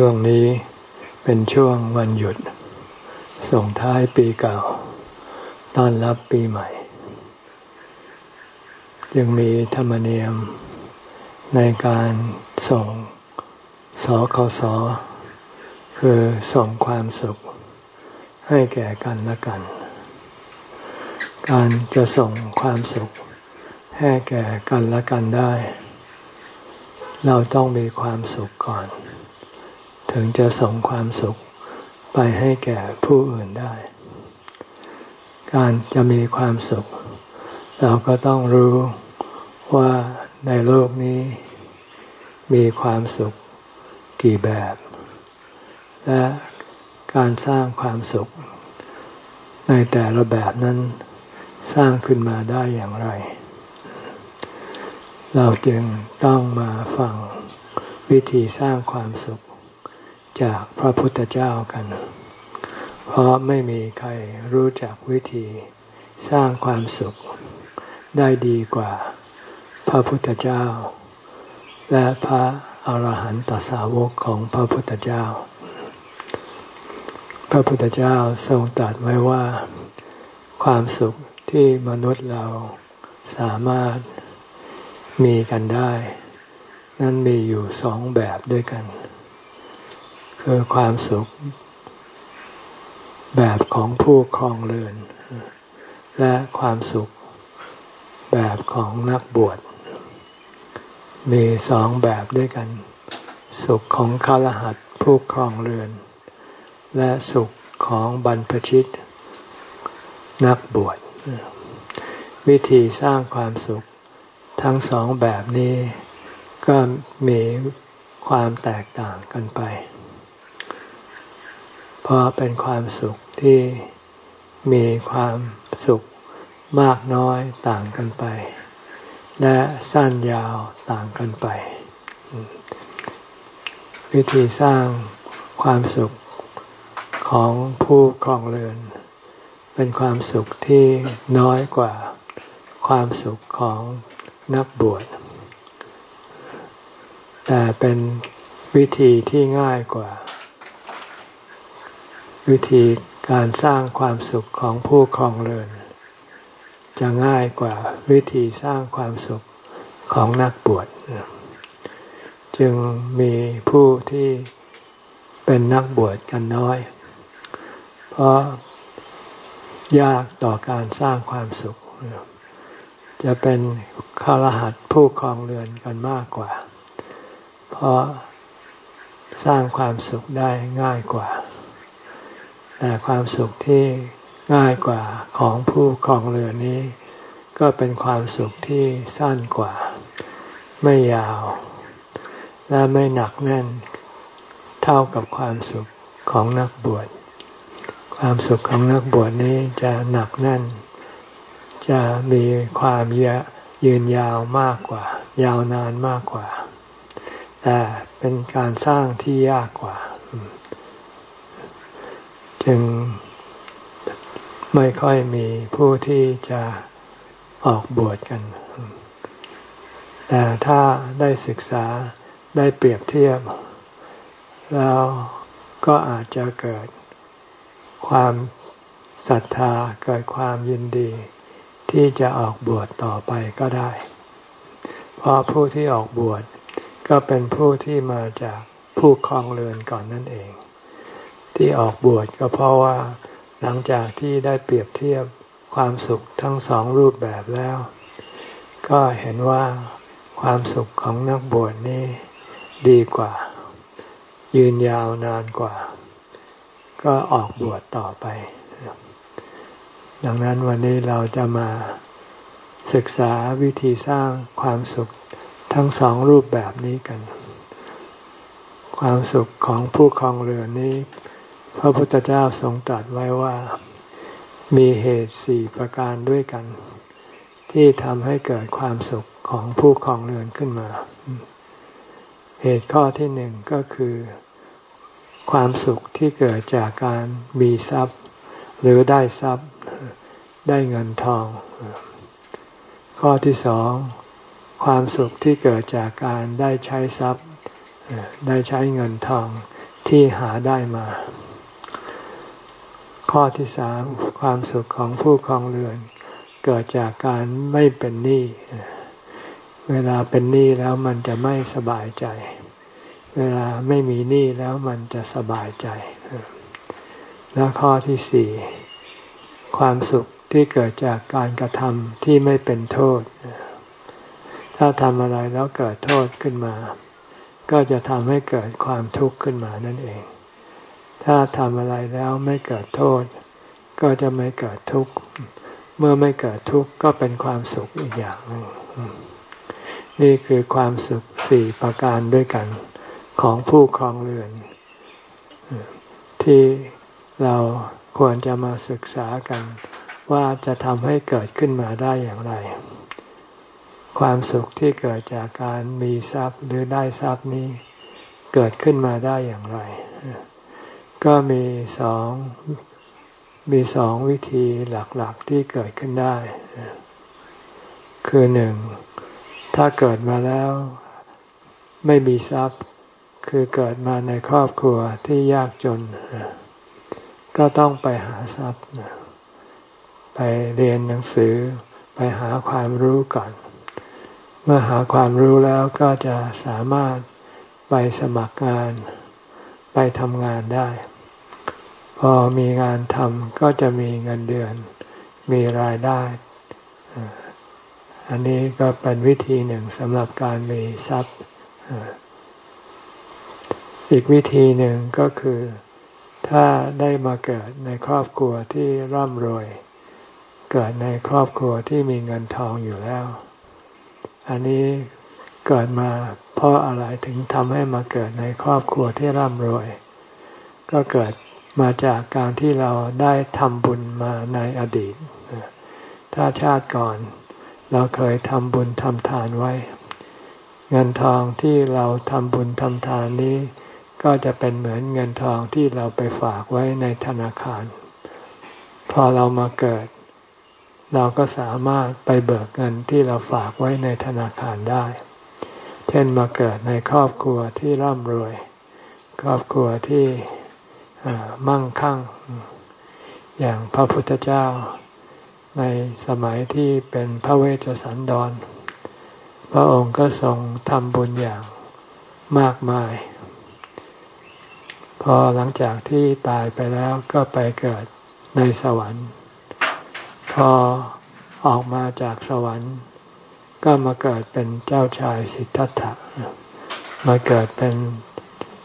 ช่วงนี้เป็นช่วงวันหยุด ส่งท้ายปีเก่า ต้อนรับปีใหม่ยังมีธรรมเนียมในการส่งสคสคือส่งความสุข ให้แก่กันและกัน การจะส่งความสุข ให้แก่กันและกันได้ เราต้องมีความสุขก่อน ถึงจะส่งความสุขไปให้แก่ผู้อื่นได้ การจะมีความสุข เราก็ต้องรู้ว่าในโลกนี้ มีความสุขกี่แบบ และการสร้างความสุข ในแต่ละแบบนั้นสร้างขึ้นมาได้อย่างไร เราจึงต้องมาฟังวิธีสร้างความสุข จากพระพุทธเจ้ากัน เพราะไม่มีใครรู้จักวิธีสร้างความสุขได้ดีกว่าพระพุทธเจ้า และพระอาหารหันตสาวกของพระพุทธเจ้า พระพุทธเจ้าทรงตรัสไว้ว่า ความสุขที่มนุษย์เราสามารถมีกันได้ นั้นมีอยู่สองแบบด้วยกัน คือความสุข แบบของผู้ครองเรือน และความสุขแบบของนักบวช มีสองแบบด้วยกัน สุขของคารหัดผู้ครองเรือน และสุขของบรรพชิต นักบวช วิธีสร้างความสุขทั้งสองแบบนี้ก็มีความแตกต่างกันไป เพราะเป็นความสุขที่มีความสุขมากน้อยต่างกันไป และสั้นยาวต่างกันไป วิธีสร้างความสุขของผู้ครองเรือน เป็นความสุขที่น้อยกว่าความสุขของนักบวช แต่เป็นวิธีที่ง่ายกว่า วิธีการสร้างความสุขของผู้ครองเรือน จะง่ายกว่าวิธีสร้างความสุขของนักบวชจึงมีผู้ที่เป็นนักบวชกันน้อย เพราะยากต่อการสร้างความสุข จะเป็นคารหัดผู้ครองเรือนกันมากกว่า เพราะสร้างความสุขได้ง่ายกว่า แต่ความสุขที่ง่ายกว่าของผู้ครองเรือนนี้ ก็เป็นความสุขที่สั้นกว่า ไม่ยาว และไม่หนักแน่น เท่ากับความสุขของนักบวช ความสุขของนักบวชนี้จะหนักแน่น จะมีความยืนยาวมากกว่า ยาวนานมากกว่า แต่เป็นการสร้างที่ยากกว่า จึงไม่ค่อยมีผู้ที่จะออกบวชกัน แต่ถ้าได้ศึกษาได้เปรียบเทียบ แล้วก็อาจจะเกิดความศรัทธาเกิดความยินดี ที่จะออกบวชต่อไปก็ได้ เพราะผู้ที่ออกบวชก็เป็นผู้ที่มาจากผู้ครองเรือนก่อนนั่นเอง ที่ออกบวชก็เพราะว่า หลังจากที่ได้เปรียบเทียบความสุขทั้งสองรูปแบบแล้ว ก็เห็นว่าความสุขของนักบวชนี้ดีกว่า ยืนยาวนานกว่า ก็ออกบวชต่อไป ดังนั้นวันนี้เราจะมาศึกษาวิธีสร้างความสุขทั้งสองรูปแบบนี้กัน ความสุขของผู้ครองเรือนนี้ พระพุทธเจ้าทรงตรัสไว้ว่ามีเหตุสี่ประการด้วยกัน ที่ทำให้เกิดความสุขของผู้ครองเรือนขึ้นมา เหตุข้อที่หนึ่งก็คือ ความสุขที่เกิดจากการมีทรัพย์ หรือได้ทรัพย์ได้เงินทอง ข้อที่สองความสุขที่เกิดจากการได้ใช้ทรัพย์ ได้ใช้เงินทองที่หาได้มา ข้อที่สามความสุขของผู้ครองเรือน เกิดจากการไม่เป็นหนี้เวลาเป็นหนี้แล้วมันจะไม่สบายใจ เวลาไม่มีหนี้แล้วมันจะสบายใจ แล้วข้อที่สี่ความสุขที่เกิดจากการกระทำที่ไม่เป็นโทษ ถ้าทำอะไรแล้วเกิดโทษขึ้นมา ก็จะทำให้เกิดความทุกข์ขึ้นมานั่นเอง ถ้าทำอะไรแล้วไม่เกิดโทษ ก็จะไม่เกิดทุกข์ เมื่อไม่เกิดทุกข์ก็เป็นความสุขอีกอย่างนึงนี่คือความสุขสี่ประการด้วยกันของผู้ครองเรือน ที่เราควรจะมาศึกษากันว่าจะทำให้เกิดขึ้นมาได้อย่างไร ความสุขที่เกิดจากการมีทรัพย์หรือได้ทรัพย์นี้เกิดขึ้นมาได้อย่างไร ก็มีสองมีสองวิธีหลักๆที่เกิดขึ้นได้ คือหนึ่งถ้าเกิดมาแล้วไม่มีทรัพย์ คือเกิดมาในครอบครัวที่ยากจน ก็ต้องไปหาทรัพย์ ไปเรียนหนังสือ ไปหาความรู้ก่อน เมื่อหาความรู้แล้วก็จะสามารถไปสมัครงาน ไปทำงานได้ พอมีงานทำก็จะมีเงินเดือน มีรายได้ อันนี้ก็เป็นวิธีหนึ่งสำหรับการมีทรัพย์ อีกวิธีหนึ่งก็คือ ถ้าได้มาเกิดในครอบครัวที่ร่ำรวย เกิดในครอบครัวที่มีเงินทองอยู่แล้ว อันนี้ เกิดมาเพราะอะไรถึงทำให้มาเกิดในครอบครัวที่ร่ำรวย ก็เกิดมาจากการที่เราได้ทำบุญมาในอดีต ถ้าชาติก่อนเราเคยทำบุญทำทานไว้ เงินทองที่เราทำบุญทำทานนี้ ก็จะเป็นเหมือนเงินทองที่เราไปฝากไว้ในธนาคาร พอเรามาเกิด เราก็สามารถไปเบิกเงินที่เราฝากไว้ในธนาคารได้ เช่นมาเกิดในครอบครัวที่ร่ำรวย ครอบครัวที่มั่งคั่ง อย่างพระพุทธเจ้าในสมัยที่เป็นพระเวชสันดร พระองค์ก็ทรงทำบุญอย่างมากมาย พอหลังจากที่ตายไปแล้วก็ไปเกิดในสวรรค์ พอออกมาจากสวรรค์ ก็มาเกิดเป็นเจ้าชายสิทธัตถะมาเกิดเป็น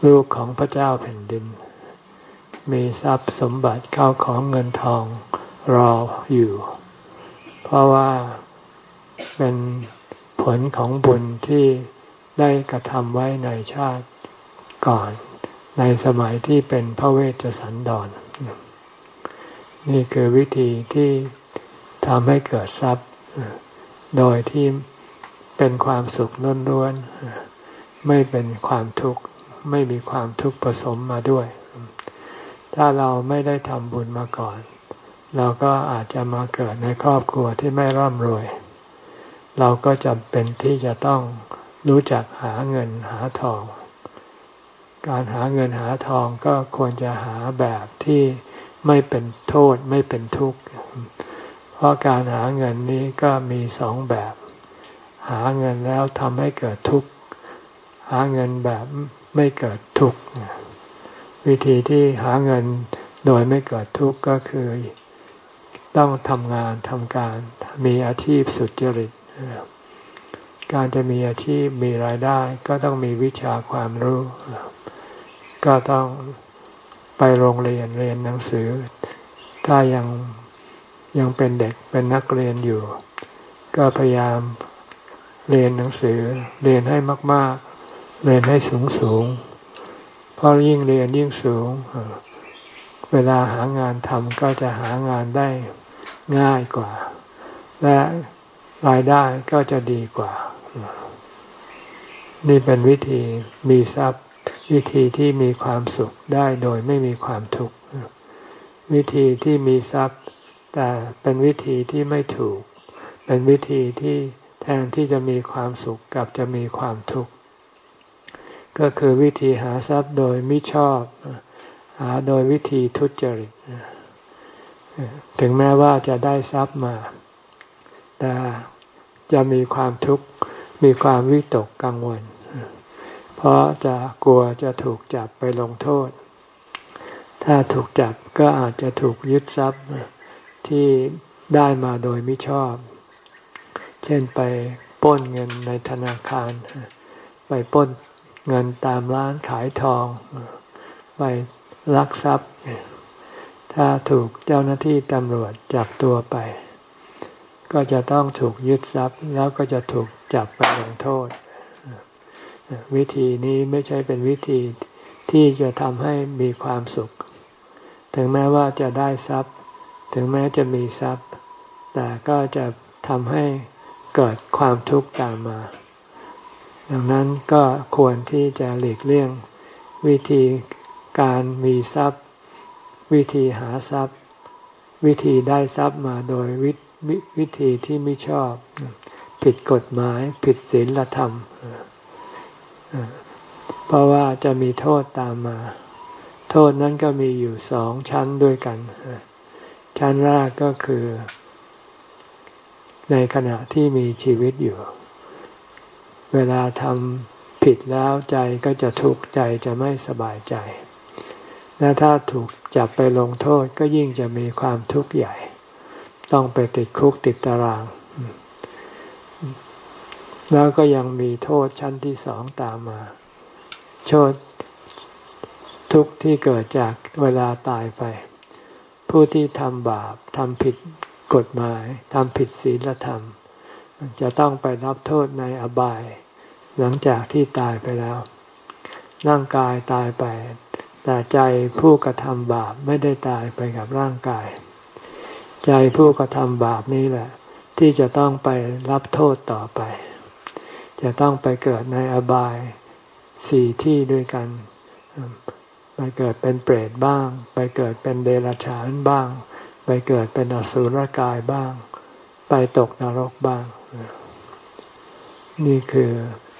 ลูกของพระเจ้าแผ่นดิน มีทรัพย์สมบัติเข้าของเงินทองรออยู่ เพราะว่าเป็นผลของบุญที่ได้กระทำไว้ในชาติก่อน ในสมัยที่เป็นพระเวชสันดรนี่คือวิธีที่ทำให้เกิดทรัพย์ โดยที่ เป็นความสุขล้วนๆไม่เป็นความทุกข์ไม่มีความทุกข์ผสมมาด้วย ถ้าเราไม่ได้ทำบุญมาก่อน เราก็อาจจะมาเกิดในครอบครัวที่ไม่ร่ำรวย เราก็จำเป็นที่จะต้องรู้จักหาเงินหาทอง การหาเงินหาทองก็ควรจะหาแบบที่ไม่เป็นโทษไม่เป็นทุกข์ เพราะการหาเงินนี้ก็มีสองแบบ หาเงินแล้วทำให้เกิดทุกข์ หาเงินแบบไม่เกิดทุกข์ วิธีที่หาเงินโดยไม่เกิดทุกข์ก็คือ ต้องทำงานทำการมีอาชีพสุจริต การจะมีอาชีพมีรายได้ ก็ต้องมีวิชาความรู้ ก็ต้องไปโรงเรียนเรียนหนังสือ ถ้ายังยังเป็นเด็กเป็นนักเรียนอยู่ ก็พยายาม เรียนหนังสือ เรียนให้มาก ๆ เรียนให้สูงสูงเพราะยิ่งเรียนยิ่งสูง เวลาหางานทำก็จะหางานได้ง่ายกว่า และรายได้ก็จะดีกว่า นี่เป็นวิธีมีทรัพย์ วิธีที่มีความสุขได้โดยไม่มีความทุกข์วิธีที่มีทรัพย์ แต่เป็นวิธีที่ไม่ถูก เป็นวิธีที่ แทนที่จะมีความสุขกับจะมีความทุกข์ก็คือวิธีหาทรัพย์โดยมิชอบ หาโดยวิธีทุจริตถึงแม้ว่าจะได้ทรัพย์มา แต่จะมีความทุกข์มีความวิตกกังวล เพราะจะกลัวจะถูกจับไปลงโทษ ถ้าถูกจับก็อาจจะถูกยึดทรัพย์ที่ได้มาโดยมิชอบ เช่นไปป้นเงินในธนาคาร ไปป้นเงินตามร้านขายทอง ไปลักทรัพย์ ถ้าถูกเจ้าหน้าที่ตำรวจจับตัวไป ก็จะต้องถูกยึดทรัพย์ แล้วก็จะถูกจับไปลงโทษ วิธีนี้ไม่ใช่เป็นวิธีที่จะทำให้มีความสุข ถึงแม้ว่าจะได้ทรัพย์ ถึงแม้จะมีทรัพย์ แต่ก็จะทำให้ เกิดความทุกข์ตามมา ดังนั้นก็ควรที่จะหลีกเลี่ยงวิธีการมีทรัพย์ วิธีหาทรัพย์ วิธีได้ทรัพย์มาโดยวิวธีที่ไม่ชอบ ผิดกฎหมายผิดศีลธรรม เพราะว่าจะมีโทษตามมา โทษนั้นก็มีอยู่สองชั้นด้วยกัน ชั้นแรกก็คือ ในขณะที่มีชีวิตอยู่ เวลาทำผิดแล้วใจก็จะทุกข์ใจจะไม่สบายใจ และถ้าถูกจับไปลงโทษก็ยิ่งจะมีความทุกข์ใหญ่ ต้องไปติดคุกติดตาราง แล้วก็ยังมีโทษชั้นที่สองตามมาโทษทุกข์ที่เกิดจากเวลาตายไป ผู้ที่ทำบาปทำผิด กฎหมายทำผิดศีลธรรม จะต้องไปรับโทษในอบาย หลังจากที่ตายไปแล้ว ร่างกายตายไป แต่ใจผู้กระทำบาปไม่ได้ตายไปกับร่างกาย ใจผู้กระทำบาปนี้แหละ ที่จะต้องไปรับโทษต่อไป จะต้องไปเกิดในอบายสี่ที่ด้วยกัน ไปเกิดเป็นเปรตบ้าง ไปเกิดเป็นเดรัจฉานบ้าง ไปเกิดเป็นอสุรกายบ้าง ไปตกนรกบ้าง นี่คือ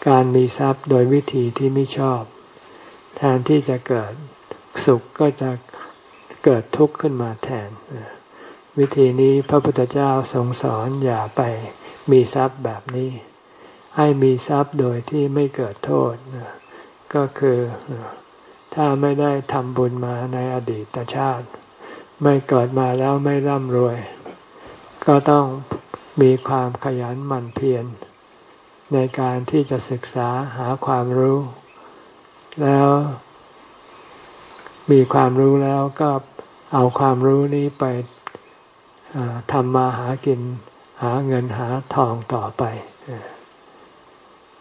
การมีทรัพย์โดยวิธีที่ไม่ชอบ แทนที่จะเกิดสุขก็จะเกิดทุกข์ขึ้นมาแทน วิธีนี้พระพุทธเจ้าทรงสอนอย่าไปมีทรัพย์แบบนี้ ให้มีทรัพย์โดยที่ไม่เกิดโทษ ก็คือถ้าไม่ได้ทำบุญมาในอดีตชาติ ไม่เกิดมาแล้วไม่ร่ำรวย ก็ต้องมีความขยันหมั่นเพียรในการที่จะศึกษาหาความรู้ แล้วมีความรู้แล้วก็เอาความรู้นี้ไปทำมาหากินหาเงินหาทองต่อไป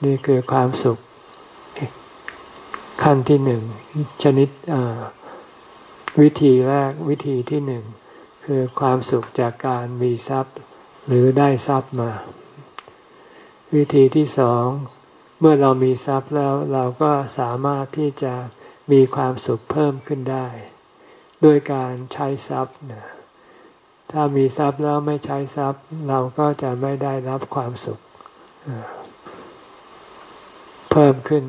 นี่คือความสุขขั้นที่หนึ่งชนิด วิธีแรกวิธีที่หนึ่งคือความสุขจากการมีทรัพย์ หรือได้ทรัพย์มา วิธีที่สองเมื่อเรามีทรัพย์แล้วเราก็สามารถที่จะมีความสุขเพิ่มขึ้นได้ ด้วยการใช้ทรัพย์ถ้ามีทรัพย์แล้วไม่ใช้ทรัพย์ เราก็จะไม่ได้รับความสุขเพิ่มขึ้น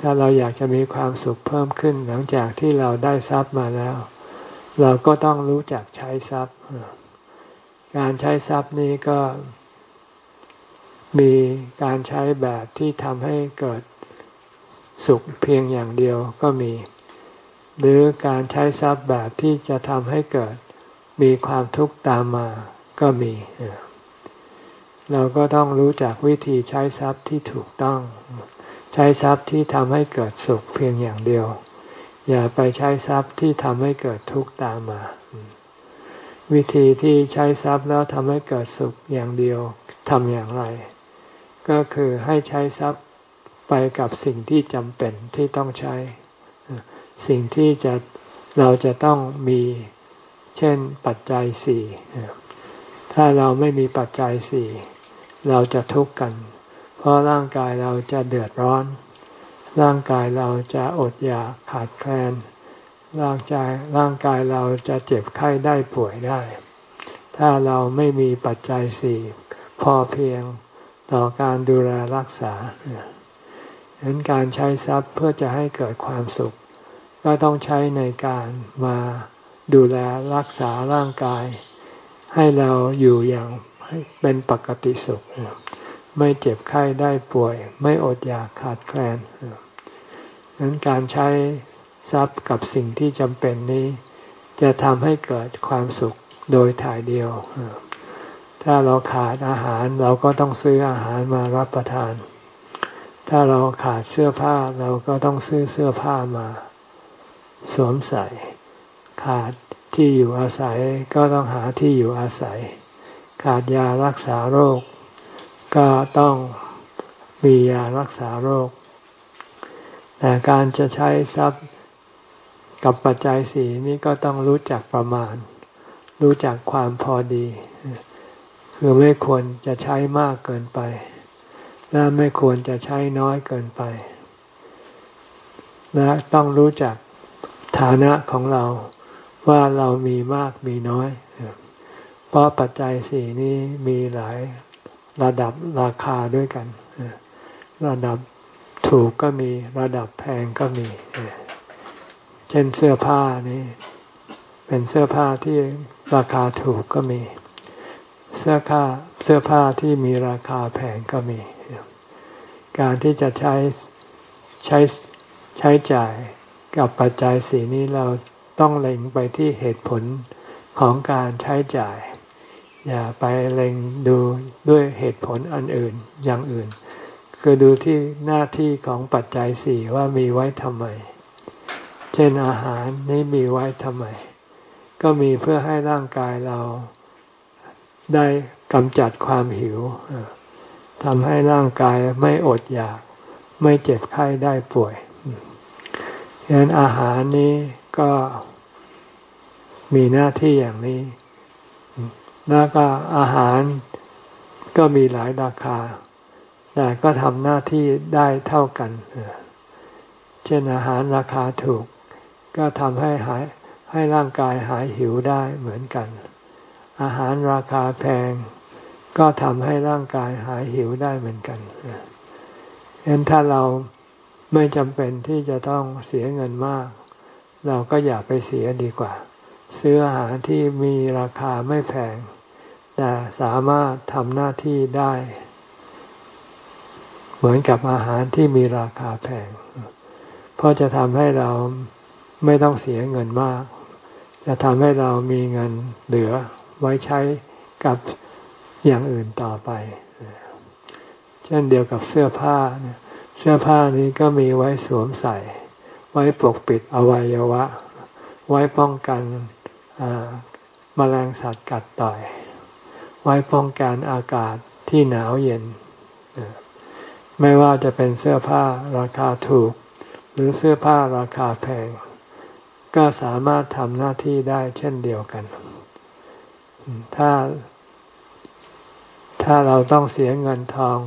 ถ้าเราอยากจะมีความสุขเพิ่มขึ้นหลังจากที่เราได้ทรัพย์มาแล้ว เราก็ต้องรู้จักใช้ทรัพย์ การใช้ทรัพย์นี้ก็มีการใช้แบบที่ทำให้เกิดสุขเพียงอย่างเดียวก็มี หรือการใช้ทรัพย์แบบที่จะทำให้เกิดมีความทุกข์ตามมาก็มี เราก็ต้องรู้จักวิธีใช้ทรัพย์ที่ถูกต้อง ใช้ทรัพย์ที่ทำให้เกิดสุขเพียงอย่างเดียว อย่าไปใช้ทรัพย์ที่ทำให้เกิดทุกข์ตามมา วิธีที่ใช้ทรัพย์แล้วทำให้เกิดสุขอย่างเดียวทำอย่างไร ก็คือให้ใช้ทรัพย์ไปกับสิ่งที่จำเป็นที่ต้องใช้ สิ่งที่จะเราจะต้องมีเช่นปัจจัยสี่ถ้าเราไม่มีปัจจัยสี่เราจะทุกข์กัน ราะร่างกายเราจะเดือดร้อน ร่างกายเราจะอดอยากขาดแคลน ร่างกายร่างกายเราจะเจ็บไข้ได้ป่วยได้ ถ้าเราไม่มีปัจจัยสี่พอเพียงต่อการดูแลรักษาฉะนั้นการใช้ทรัพย์เพื่อจะให้เกิดความสุข ก็ต้องใช้ในการมาดูแลรักษาร่างกาย ให้เราอยู่อย่างเป็นปกติสุข ไม่เจ็บไข้ได้ป่วย ไม่อดอยากขาดแคลนนั้นการใช้ทรัพย์กับสิ่งที่จำเป็นนี้ จะทำให้เกิดความสุขโดยถ่ายเดียว ถ้าเราขาดอาหารเราก็ต้องซื้ออาหารมารับประทาน ถ้าเราขาดเสื้อผ้าเราก็ต้องซื้อเสื้อผ้ามา สวมใส่ ขาดที่อยู่อาศัยก็ต้องหาที่อยู่อาศัย ขาดยารักษาโรค ก็ต้องมียารักษาโรค แต่การจะใช้ทรัพย์กับปัจจัยสีนี้ก็ต้องรู้จักประมาณ รู้จักความพอดี คือไม่ควรจะใช้มากเกินไป และไม่ควรจะใช้น้อยเกินไป และต้องรู้จักฐานะของเราว่าเรามีมากมีน้อย เพราะปัจจัยสี่นี้มีหลาย ระดับราคาด้วยกัน ระดับถูกก็มีระดับแพงก็มี เช่นเสื้อผ้านี่ เป็นเสื้อผ้าที่ราคาถูกก็มี เสื้อผ้าเสื้อผ้าที่มีราคาแพงก็มี การที่จะใช้ใช้ใช้จ่ายกับปัจจัยสีนี้เราต้องเล็งไปที่เหตุผลของการใช้จ่าย อย่าไปเล็งดูด้วยเหตุผลอันอื่นอย่างอื่น คือดูที่หน้าที่ของปัจจัยสี่ว่ามีไว้ทำไม เช่นอาหารนี้มีไว้ทำไม ก็มีเพื่อให้ร่างกายเราได้กำจัดความหิวทำให้ร่างกายไม่อดอยาก ไม่เจ็บไข้ได้ป่วยฉะนั้นอาหารนี้ก็มีหน้าที่อย่างนี้ แล้วก็อาหารก็มีหลายราคา แต่ก็ทำหน้าที่ได้เท่ากัน เช่นอาหารราคาถูก ก็ทำให้หายให้ร่างกายหายหิวได้เหมือนกัน อาหารราคาแพง ก็ทำให้ร่างกายหายหิวได้เหมือนกันเห็นถ้าเราไม่จำเป็นที่จะต้องเสียเงินมาก เราก็อย่าไปเสียดีกว่า ซื้ออาหารที่มีราคาไม่แพง แต่สามารถทำหน้าที่ได้ เหมือนกับอาหารที่มีราคาแพง เพราะจะทำให้เราไม่ต้องเสียเงินมาก จะทำให้เรามีเงินเหลือไว้ใช้กับอย่างอื่นต่อไป เช่นเดียวกับเสื้อผ้า เสื้อผ้านี้ก็มีไว้สวมใส่ ไว้ปกปิดอวัยวะ ไว้ป้องกันมแมลงสัตว์กัดต่อย ไว้ป้องกันอากาศที่หนาวเย็น ไม่ว่าจะเป็นเสื้อผ้าราคาถูก หรือเสื้อผ้าราคาแพง ก็สามารถทำหน้าที่ได้เช่นเดียวกัน ถ้า ถ้าเราต้องเสียเงินทอง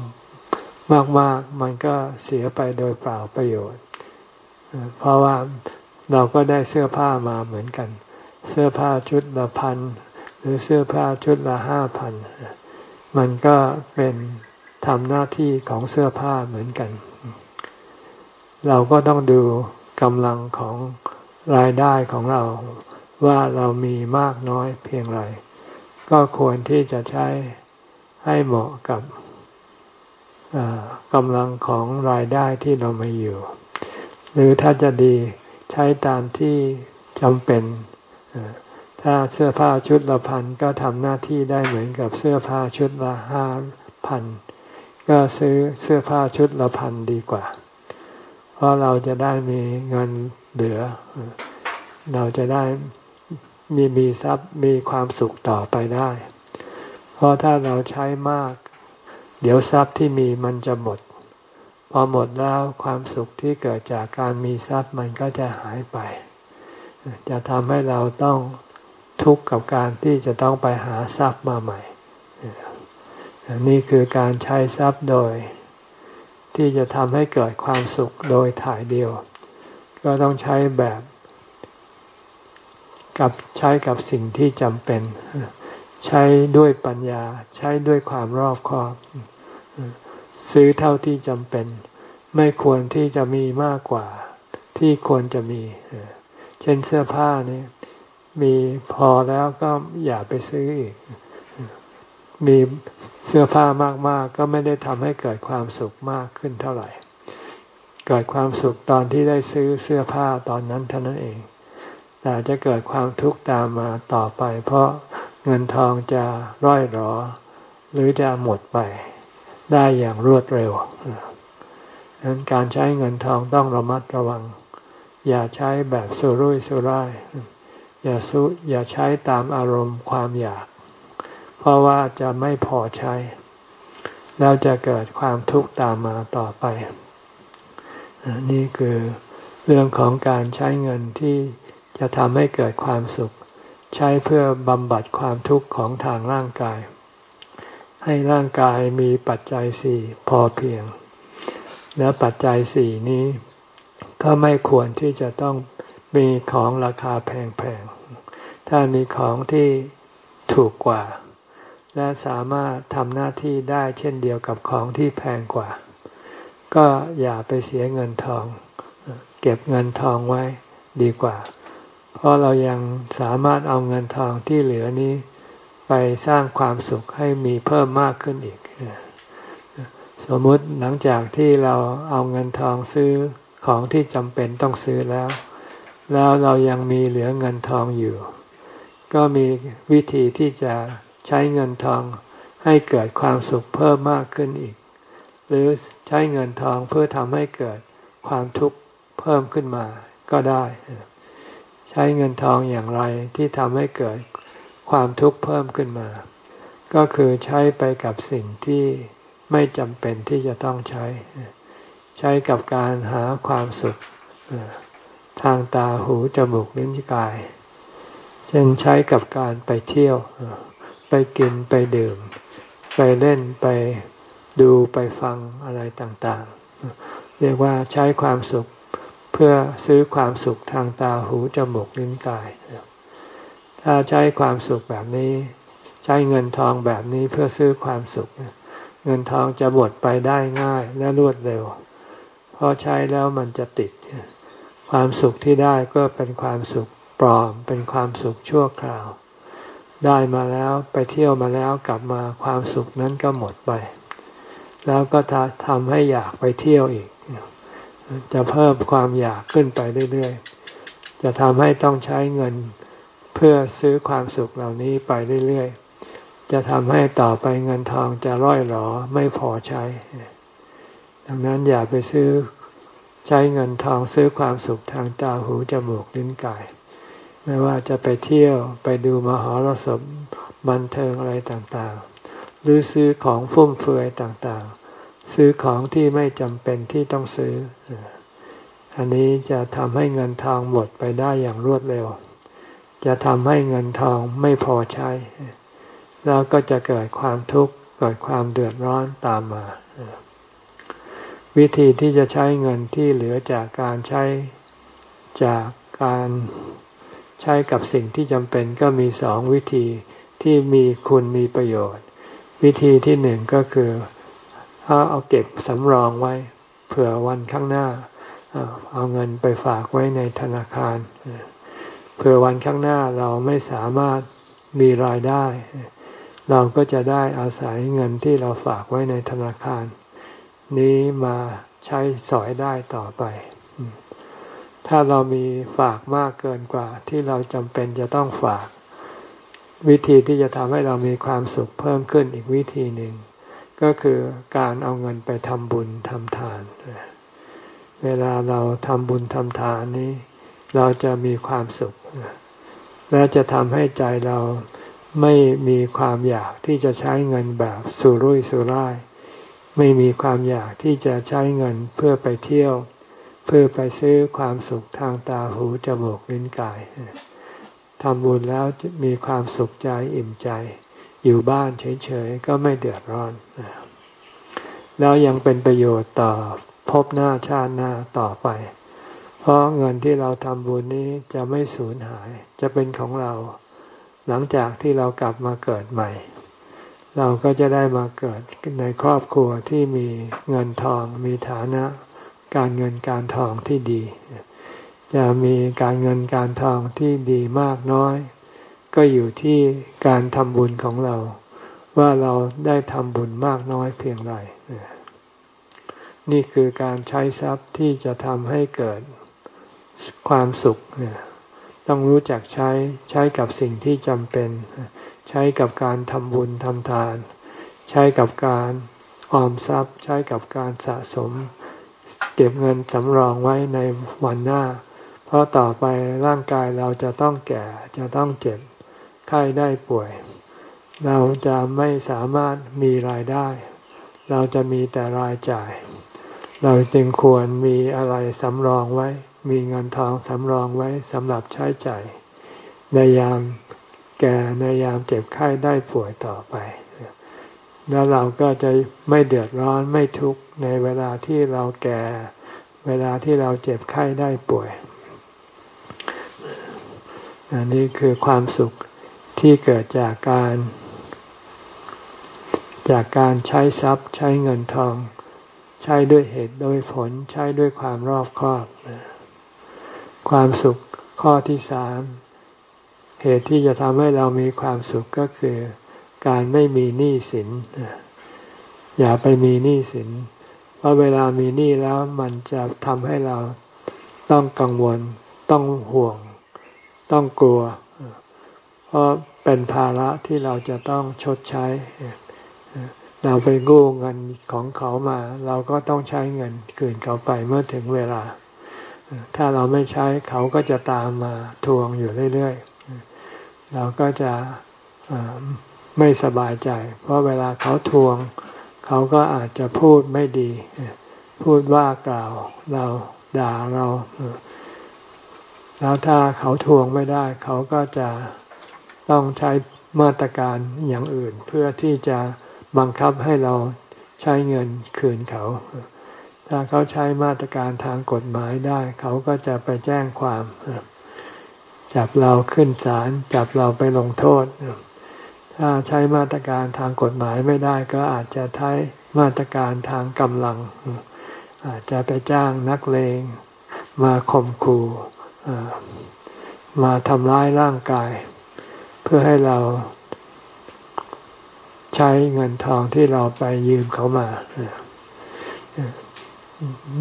มากๆมันก็เสียไปโดยเปล่าประโยชน์ เพราะว่าเราก็ได้เสื้อผ้ามาเหมือนกัน เสื้อผ้าชุดละพัน หรือเสื้อผ้าชุดละห้าพันมันก็เป็นทำหน้าที่ของเสื้อผ้าเหมือนกัน เราก็ต้องดูกำลังของรายได้ของเราว่าเรามีมากน้อยเพียงไร ก็ควรที่จะใช้ให้เหมาะกับกำลังของรายได้ที่เรามีอยู่ หรือถ้าจะดีใช้ตามที่จำเป็น ถ้าเสื้อผ้าชุดละพันก็ทำหน้าที่ได้เหมือนกับเสื้อผ้าชุดละห้าพันก็ซื้อเสื้อผ้าชุดละพันดีกว่า เพราะเราจะได้มีเงินเหลือ เราจะได้มีมีทรัพย์มีความสุขต่อไปได้ เพราะถ้าเราใช้มาก เดี๋ยวทรัพย์ที่มีมันจะหมด พอหมดแล้วความสุขที่เกิดจากการมีทรัพย์มันก็จะหายไป จะทำให้เราต้อง ทุกข์กับการที่จะต้องไปหาทรัพย์มาใหม่ นี่คือการใช้ทรัพย์โดย ที่จะทำให้เกิดความสุขโดยถ่ายเดียว ก็ต้องใช้แบบ กับใช้กับสิ่งที่จำเป็น ใช้ด้วยปัญญา ใช้ด้วยความรอบคอบ ซื้อเท่าที่จำเป็น ไม่ควรที่จะมีมากกว่าที่ควรจะมี เช่นเสื้อผ้านี่ มีพอแล้วก็อย่าไปซื้ออีก มีเสื้อผ้ามากๆกก็ไม่ได้ทำให้เกิดความสุขมากขึ้นเท่าไหร่ เกิดความสุขตอนที่ได้ซื้อเสื้อผ้าตอนนั้นเท่านั้นเอง แต่จะเกิดความทุกข์ตามมาต่อไป เพราะเงินทองจะร่อยหรอ หรือจะหมดไปได้อย่างรวดเร็วดังนั้นการใช้เงินทองต้องระมัดระวัง อย่าใช้แบบสุรุ่ยสุร่าย อย่าสุอย่าใช้ตามอารมณ์ความอยาก เพราะว่าจะไม่พอใช้ แล้วจะเกิดความทุกข์ตามมาต่อไป นี่คือเรื่องของการใช้เงินที่จะทำให้เกิดความสุข ใช้เพื่อบำบัดความทุกข์ของทางร่างกาย ให้ร่างกายมีปัจจัยสี่พอเพียง และปัจจัยสี่นี้ ก็ไม่ควรที่จะต้อง มีของราคาแพงๆ ถ้ามีของที่ถูกกว่า และสามารถทำหน้าที่ได้เช่นเดียวกับของที่แพงกว่า ก็อย่าไปเสียเงินทอง เก็บเงินทองไว้ดีกว่า เพราะเรายังสามารถเอาเงินทองที่เหลือนี้ ไปสร้างความสุขให้มีเพิ่มมากขึ้นอีก สมมติหลังจากที่เราเอาเงินทองซื้อของที่จำเป็นต้องซื้อแล้ว แล้วเรายังมีเหลือเงินทองอยู่ ก็มีวิธีที่จะใช้เงินทองให้เกิดความสุขเพิ่มมากขึ้นอีก หรือใช้เงินทองเพื่อทำให้เกิดความทุกข์เพิ่มขึ้นมาก็ได้ ใช้เงินทองอย่างไรที่ทำให้เกิดความทุกข์เพิ่มขึ้นมา ก็คือใช้ไปกับสิ่งที่ไม่จำเป็นที่จะต้องใช้ ใช้กับการหาความสุข ทางตาหูจมูกลิ้นกาย เช่นใช้กับการไปเที่ยว ไปกินไปดื่ม ไปเล่นไปดูไปฟังอะไรต่างๆ เรียกว่าใช้ความสุขเพื่อซื้อความสุขทางตาหูจมูกลิ้นกาย ถ้าใช้ความสุขแบบนี้ ใช้เงินทองแบบนี้เพื่อซื้อความสุข เงินทองจะหมดไปได้ง่ายและรวดเร็ว เพราะใช้แล้วมันจะติด ความสุขที่ได้ก็เป็นความสุขปลอม เป็นความสุขชั่วคราว ได้มาแล้วไปเที่ยวมาแล้วกลับมาความสุขนั้นก็หมดไป แล้วก็ทำให้อยากไปเที่ยวอีก จะเพิ่มความอยากขึ้นไปเรื่อยๆ จะทำให้ต้องใช้เงินเพื่อซื้อความสุขเหล่านี้ไปเรื่อยๆ จะทำให้ต่อไปเงินทองจะร่อยหรอไม่พอใช้ ดังนั้นอย่าไปซื้อ ใช้เงินทองซื้อความสุขทางตาหูจมูกลิ้นกาย ไม่ว่าจะไปเที่ยวไปดูมหรสพบันเทิงอะไรต่างๆ หรือซื้อของฟุ่มเฟือยต่างๆ ซื้อของที่ไม่จำเป็นที่ต้องซื้อ อันนี้จะทำให้เงินทองหมดไปได้อย่างรวดเร็ว จะทำให้เงินทองไม่พอใช้ แล้วก็จะเกิดความทุกข์เกิดความเดือดร้อนตามมา วิธีที่จะใช้เงินที่เหลือจากการใช้จากการใช้กับสิ่งที่จำเป็นก็มีสองวิธีที่มีคุณมีประโยชน์ วิธีที่หนึ่งก็คือเอาเก็บสำรองไว้ เผื่อวันข้างหน้า เอาเงินไปฝากไว้ในธนาคาร เผื่อวันข้างหน้าเราไม่สามารถมีรายได้ เราก็จะได้อาศัยเงินที่เราฝากไว้ในธนาคาร นี้มาใช้สอยได้ต่อไป ถ้าเรามีฝากมากเกินกว่า ที่เราจำเป็นจะต้องฝาก วิธีที่จะทำให้เรามีความสุขเพิ่มขึ้นอีกวิธีหนึ่ง ก็คือการเอาเงินไปทำบุญทำทาน เวลาเราทำบุญทำทานนี้ เราจะมีความสุข และจะทำให้ใจเราไม่มีความอยากที่จะใช้เงินแบบสุรุ่ยสุร่าย ไม่มีความอยากที่จะใช้เงินเพื่อไปเที่ยว เพื่อไปซื้อความสุขทางตาหูจมูกลิ้นกายทำบุญแล้วมีความสุขใจอิ่มใจ อยู่บ้านเฉยๆก็ไม่เดือดร้อนแล้วยังเป็นประโยชน์ต่อพบหน้าชาติหน้าต่อไป เพราะเงินที่เราทำบุญนี้จะไม่สูญหาย จะเป็นของเรา หลังจากที่เรากลับมาเกิดใหม่ เราก็จะได้มาเกิดในครอบครัวที่มีเงินทองมีฐานะการเงินการทองที่ดี จะมีการเงินการทองที่ดีมากน้อย ก็อยู่ที่การทำบุญของเรา ว่าเราได้ทำบุญมากน้อยเพียงไรนี่คือการใช้ทรัพย์ที่จะทำให้เกิดความสุข ต้องรู้จักใช้ใช้กับสิ่งที่จำเป็น ใช้กับการทำบุญทำทาน ใช้กับการออมทรัพย์ ใช้กับการสะสม เก็บเงินสำรองไว้ในวันหน้า เพราะต่อไปร่างกายเราจะต้องแก่จะต้องเจ็บไข้ได้ป่วย เราจะไม่สามารถมีรายได้ เราจะมีแต่รายจ่าย เราจึงควรมีอะไรสำรองไว้ มีเงินทองสำรองไว้สำหรับใช้ใจ่ายในยาม แก่ในยามเจ็บไข้ได้ป่วยต่อไป แล้วเราก็จะไม่เดือดร้อนไม่ทุกข์ในเวลาที่เราแก่ เวลาที่เราเจ็บไข้ได้ป่วย อันนี้คือความสุขที่เกิดจากการ จากการใช้ทรัพย์ใช้เงินทอง ใช้ด้วยเหตุโดยผลใช้ด้วยความรอบคอบ ความสุขข้อที่สาม เหตุที่จะทำให้เรามีความสุขก็คือ การไม่มีหนี้สิน อย่าไปมีหนี้สิน เพราะเวลามีหนี้แล้วมันจะทำให้เราต้องกังวล ต้องห่วง ต้องกลัว เพราะเป็นภาระที่เราจะต้องชดใช้ เราไปกู้เงินของเขามา เราก็ต้องใช้เงินคืนเขาไปเมื่อถึงเวลา ถ้าเราไม่ใช้เขาก็จะตามมาทวงอยู่เรื่อยๆ เราก็จะไม่สบายใจ เพราะเวลาเขาทวง เขาก็อาจจะพูดไม่ดี พูดว่ากล่าวเราด่าเรา แล้วถ้าเขาทวงไม่ได้ เขาก็จะต้องใช้มาตรการอย่างอื่น เพื่อที่จะบังคับให้เราใช้เงินคืนเขา ถ้าเขาใช้มาตรการทางกฎหมายได้ เขาก็จะไปแจ้งความ จับเราขึ้นศาลจับเราไปลงโทษ ถ้าใช้มาตรการทางกฎหมายไม่ได้ก็อาจจะใช้มาตรการทางกำลัง อาจจะไปจ้างนักเลง มาข่มขู่มาทำร้ายร่างกาย เพื่อให้เราใช้เงินทองที่เราไปยืมเขามา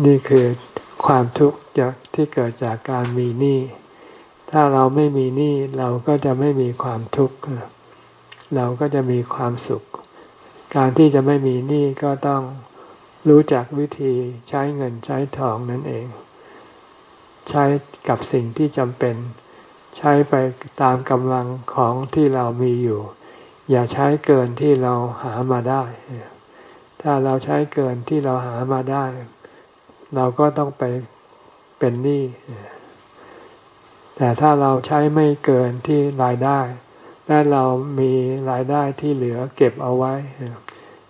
นี่คือความทุกข์จากที่เกิดจากการมีหนี้ ถ้าเราไม่มีหนี้เราก็จะไม่มีความทุกข์เราก็จะมีความสุข การที่จะไม่มีหนี้ก็ต้องรู้จักวิธีใช้เงินใช้ทองนั่นเอง ใช้กับสิ่งที่จำเป็น ใช้ไปตามกำลังของที่เรามีอยู่ อย่าใช้เกินที่เราหามาได้ ถ้าเราใช้เกินที่เราหามาได้ เราก็ต้องไปเป็นหนี้ แต่ถ้าเราใช้ไม่เกินที่รายได้ และเรามีรายได้ที่เหลือเก็บเอาไว้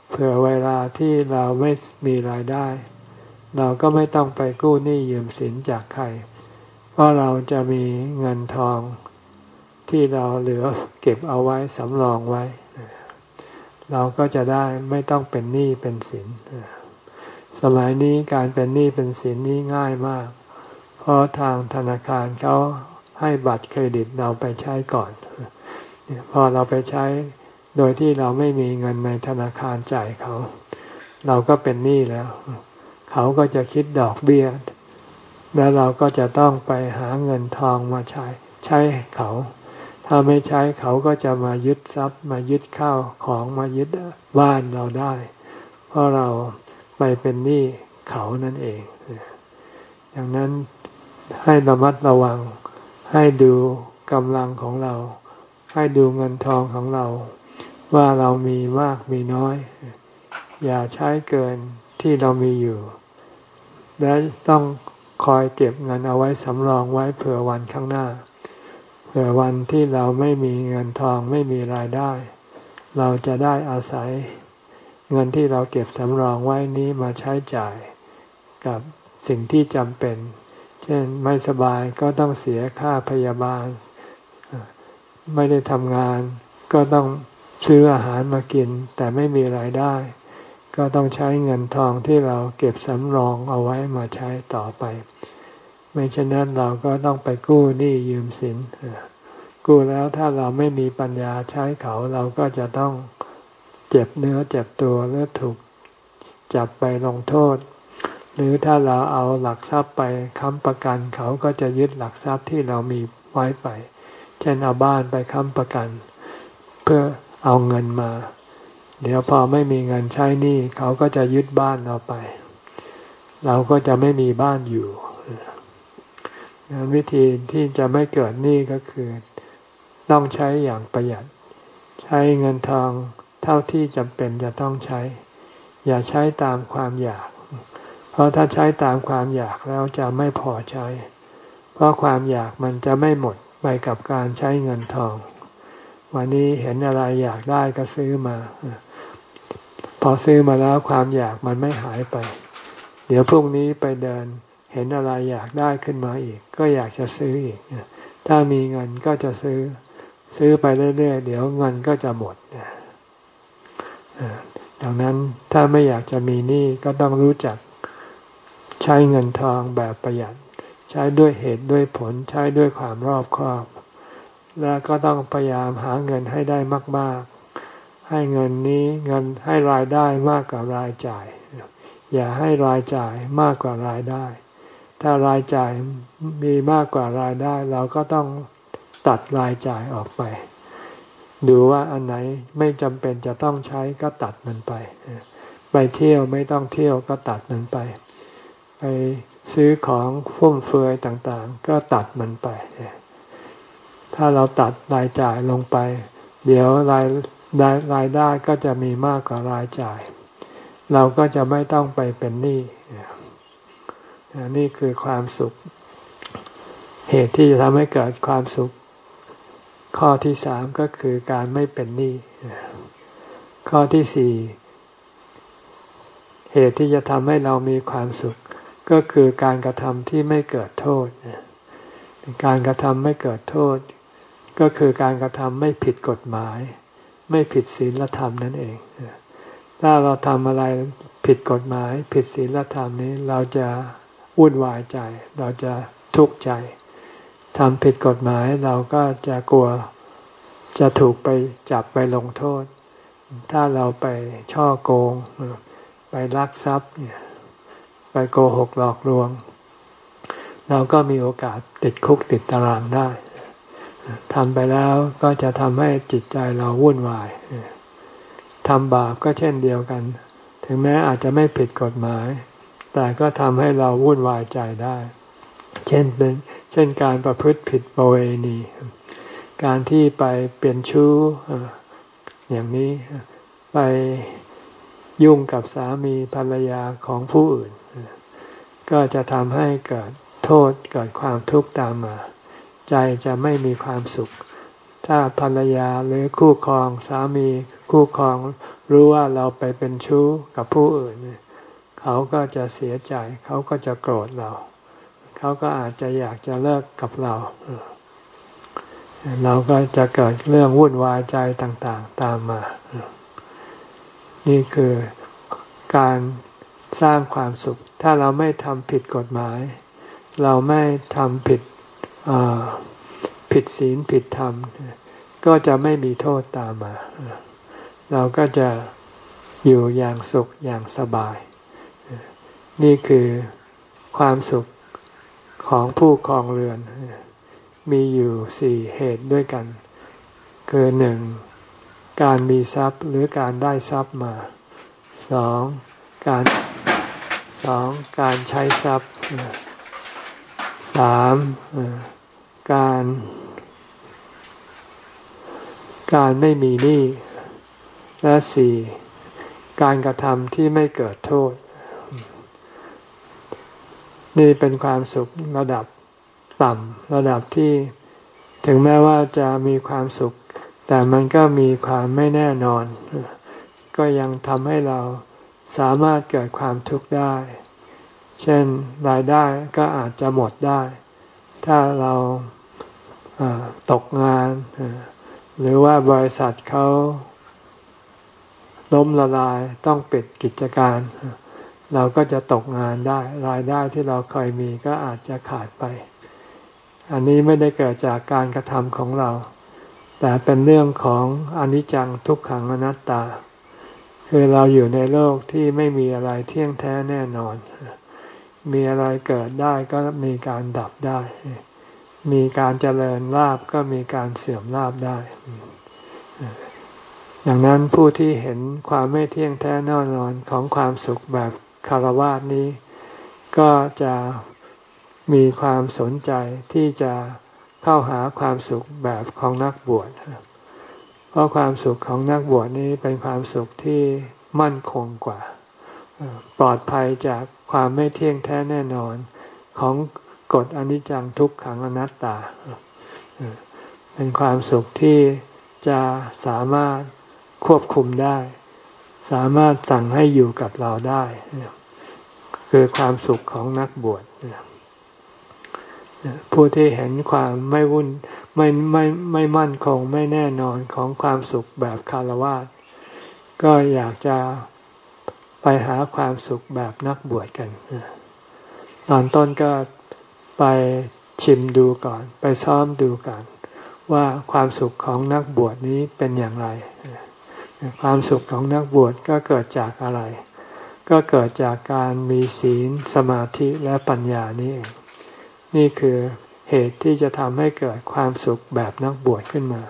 เผื่อเวลาที่เราไม่มีรายได้ เราก็ไม่ต้องไปกู้หนี้ยืมสินจากใคร เพราะเราจะมีเงินทองที่เราเหลือเก็บเอาไว้สำรองไว้ เราก็จะได้ไม่ต้องเป็นหนี้เป็นสิน สมัยนี้การเป็นหนี้เป็นสินนี้ง่ายมาก เพราะทางธนาคารเขา ให้บัตรเครดิตเราไปใช้ก่อน พอเราไปใช้โดยที่เราไม่มีเงินในธนาคารจ่ายเขา เราก็เป็นหนี้แล้ว เขาก็จะคิดดอกเบี้ย แล้วเราก็จะต้องไปหาเงินทองมาใช้ใช้เขา ถ้าไม่ใช้เขาก็จะมายึดทรัพย์มายึดข้าวของมายึดบ้านเราได้ เพราะเราไปเป็นหนี้เขานั่นเองอย่างนั้นให้ระมัดระวัง ให้ดูกำลังของเรา ให้ดูเงินทองของเรา ว่าเรามีมากมีน้อย อย่าใช้เกินที่เรามีอยู่ และต้องคอยเก็บเงินเอาไว้สำรองไว้เผื่อวันข้างหน้า เผื่อวันที่เราไม่มีเงินทองไม่มีรายได้ เราจะได้อาศัย เงินที่เราเก็บสำรองไว้นี้มาใช้จ่ายกับสิ่งที่จำเป็น ช่นไม่สบายก็ต้องเสียค่าพยาบาล ไม่ได้ทำงาน ก็ต้องซื้ออาหารมากิน แต่ไม่มีรายได้ ก็ต้องใช้เงินทองที่เราเก็บสำรองเอาไว้มาใช้ต่อไป ไม่เช่นนั้นเราก็ต้องไปกู้หนี้ยืมสินกู้แล้วถ้าเราไม่มีปัญญาใช้เขาเราก็จะต้องเจ็บเนื้อเจ็บตัวหรือถูกจับไปลงโทษ หรือถ้าเราเอาหลักทรัพย์ไปค้ำประกันเขาก็จะยึดหลักทรัพย์ที่เรามีไว้ไป เช่นเอาบ้านไปค้ำประกัน เพื่อเอาเงินมา เดี๋ยวพอไม่มีเงินใช้หนี้เขาก็จะยึดบ้านเราไป เราก็จะไม่มีบ้านอยู่วิธีที่จะไม่เกิดหนี้ก็คือ ต้องใช้อย่างประหยัด ใช้เงินทองเท่าที่จำเป็นจะต้องใช้ อย่าใช้ตามความอยาก ราะถ้าใช้ตามความอยากแล้วจะไม่พอใช้ เพราะความอยากมันจะไม่หมดไปกับการใช้เงินทอง วันนี้เห็นอะไรอยากได้ก็ซื้อมา พอซื้อมาแล้วความอยากมันไม่หายไป เดี๋ยวพรุ่งนี้ไปเดิน เห็นอะไรอยากได้ขึ้นมาอีก ก็อยากจะซื้ออีก ถ้ามีเงินก็จะซื้อ ซื้อไปเรื่อยๆเดี๋ยวเงินก็จะหมดดังนั้นถ้าไม่อยากจะมีหนี้ก็ต้องรู้จัก ใช้เงินทองแบบประหยัด ใช้ด้วยเหตุด้วยผลใช้ด้วยความรอบคอบ แล้วก็ต้องพยายามหาเงินให้ได้มาก ๆ ให้เงินนี้เงินให้รายได้มากกว่ารายจ่าย อย่าให้รายจ่ายมากกว่ารายได้ ถ้ารายจ่ายมีมากกว่ารายได้ เราก็ต้องตัดรายจ่ายออกไป ดูว่าอันไหนไม่จำเป็นจะต้องใช้ก็ตัดมันไป ไปเที่ยวไม่ต้องเที่ยวก็ตัดมันไป ไปซื้อของฟุ่มเฟือยต่างๆ ก็ตัดมันไป ถ้าเราตัดรายจ่ายลงไป เดี๋ยวรายได้รายได้ก็จะมีมากกว่ารายจ่าย เราก็จะไม่ต้องไปเป็นหนี้นี่คือความสุข เหตุที่จะทำให้เกิดความสุข ข้อที่สามก็คือการไม่เป็นหนี้ข้อที่สี่เหตุที่จะทำให้เรามีความสุข ก็คือการกระทำที่ไม่เกิดโทษ การกระทำไม่เกิดโทษ ก็คือการกระทำไม่ผิดกฎหมาย ไม่ผิดศีลธรรมนั่นเอง ถ้าเราทำอะไรผิดกฎหมาย ผิดศีลธรรมนี้เราจะวุ่นวายใจ เราจะทุกข์ใจทำผิดกฎหมายเราก็จะกลัวจะถูกไปจับไปลงโทษ ถ้าเราไปช่อโกง ไปลักทรัพย์เนี่ย โกหกหลอกลวง เราก็มีโอกาสติดคุกติดตารางได้ทำไปแล้วก็จะทำให้จิตใจเราวุ่นวายทำบาปก็เช่นเดียวกัน ถึงแม้อาจจะไม่ผิดกฎหมาย แต่ก็ทำให้เราวุ่นวายใจได้ เช่นเป็นเช่นการประพฤติผิดประเวณี การที่ไปเปลี่ยนชู้อย่างนี้ไปยุ่งกับสามีภรรยาของผู้อื่น ก็จะทำให้เกิดโทษเกิดความทุกข์ตามมา ใจจะไม่มีความสุข ถ้าภรรยาหรือคู่ครองสามีคู่ครองรู้ว่าเราไปเป็นชู้กับผู้อื่น เขาก็จะเสียใจ เขาก็จะโกรธเรา เขาก็อาจจะอยากจะเลิกกับเรา เราก็จะเกิดเรื่องวุ่นวายใจต่างๆตามมา นี่คือการสร้างความสุข ถ้าเราไม่ทำผิดกฎหมาย เราไม่ทำผิดผิดศีลผิดธรรม ก็จะไม่มีโทษตามมา เราก็จะอยู่อย่างสุขอย่างสบาย นี่คือความสุขของผู้ครองเรือน มีอยู่สี่เหตุด้วยกัน คือหนึ่งการมีทรัพย์หรือการได้ทรัพย์มาสองการ สองการใช้ทรัพย์สามการการไม่มีหนี้และสี่การกระทำที่ไม่เกิดโทษ นี่เป็นความสุขระดับต่ำระดับที่ถึงแม้ว่าจะมีความสุข แต่มันก็มีความไม่แน่นอน ก็ยังทำให้เรา สามารถเกิดความทุกข์ได้ เช่นรายได้ก็อาจจะหมดได้ ถ้าเราตกงาน หรือว่าบริษัทเขาล้มละลายต้องปิดกิจการ เราก็จะตกงานได้ รายได้ที่เราเคยมีก็อาจจะขาดไป อันนี้ไม่ได้เกิดจากการกระทำของเรา แต่เป็นเรื่องของอนิจจังทุกขังอนัตตา คือเราอยู่ในโลกที่ไม่มีอะไรเที่ยงแท้แน่นอน มีอะไรเกิดได้ก็มีการดับได้ มีการเจริญลาบก็มีการเสื่อมลาบได้ ดังนั้นผู้ที่เห็นความไม่เที่ยงแท้แน่นอนของความสุขแบบคารวะนี้ ก็จะมีความสนใจที่จะเข้าหาความสุขแบบของนักบวช เพราะความสุขของนักบวชนี้เป็นความสุขที่มั่นคงกว่า ปลอดภัยจากความไม่เที่ยงแท้แน่นอนของกฎอนิจจังทุกขังอนัตตา เป็นความสุขที่จะสามารถควบคุมได้ สามารถสั่งให้อยู่กับเราได้ คือความสุขของนักบวชผู้ที่เห็นความไม่วุ่น ไม่ไม่ไม่มั่นคงไม่แน่นอนของความสุขแบบคารวะก็อยากจะไปหาความสุขแบบนักบวชกัน ตอนต้นก็ไปชิมดูก่อน ไปซ้อมดูก่อน ว่าความสุขของนักบวชนี้เป็นอย่างไร ความสุขของนักบวชก็เกิดจากอะไร ก็เกิดจากการมีศีลสมาธิและปัญญานี่เองนี่คือ เหตุที่จะทำให้เกิดความสุขแบบนักบวชขึ้นมา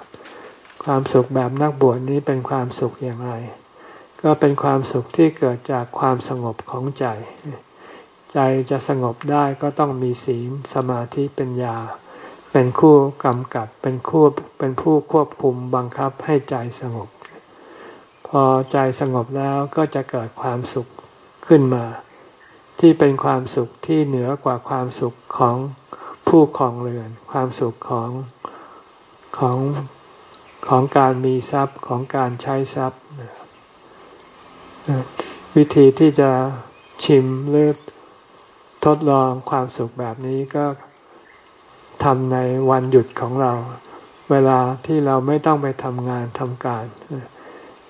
ความสุขแบบนักบวชนี้เป็นความสุขอย่างไร ก็เป็นความสุขที่เกิดจากความสงบของใจ ใจจะสงบได้ก็ต้องมีศีลสมาธิปัญญา เป็นคู่กำกับเป็นคู่เป็นผู้ควบคุมบังคับให้ใจสงบ พอใจสงบแล้วก็จะเกิดความสุขขึ้นมาที่เป็นความสุขที่เหนือกว่าความสุขของ ผู้ครองเรือน ความสุขของของของการมีทรัพย์ของการใช้ทรัพย์ วิธีที่จะชิมหรือทดลองความสุขแบบนี้ก็ทำในวันหยุดของเรา เวลาที่เราไม่ต้องไปทำงานทำการ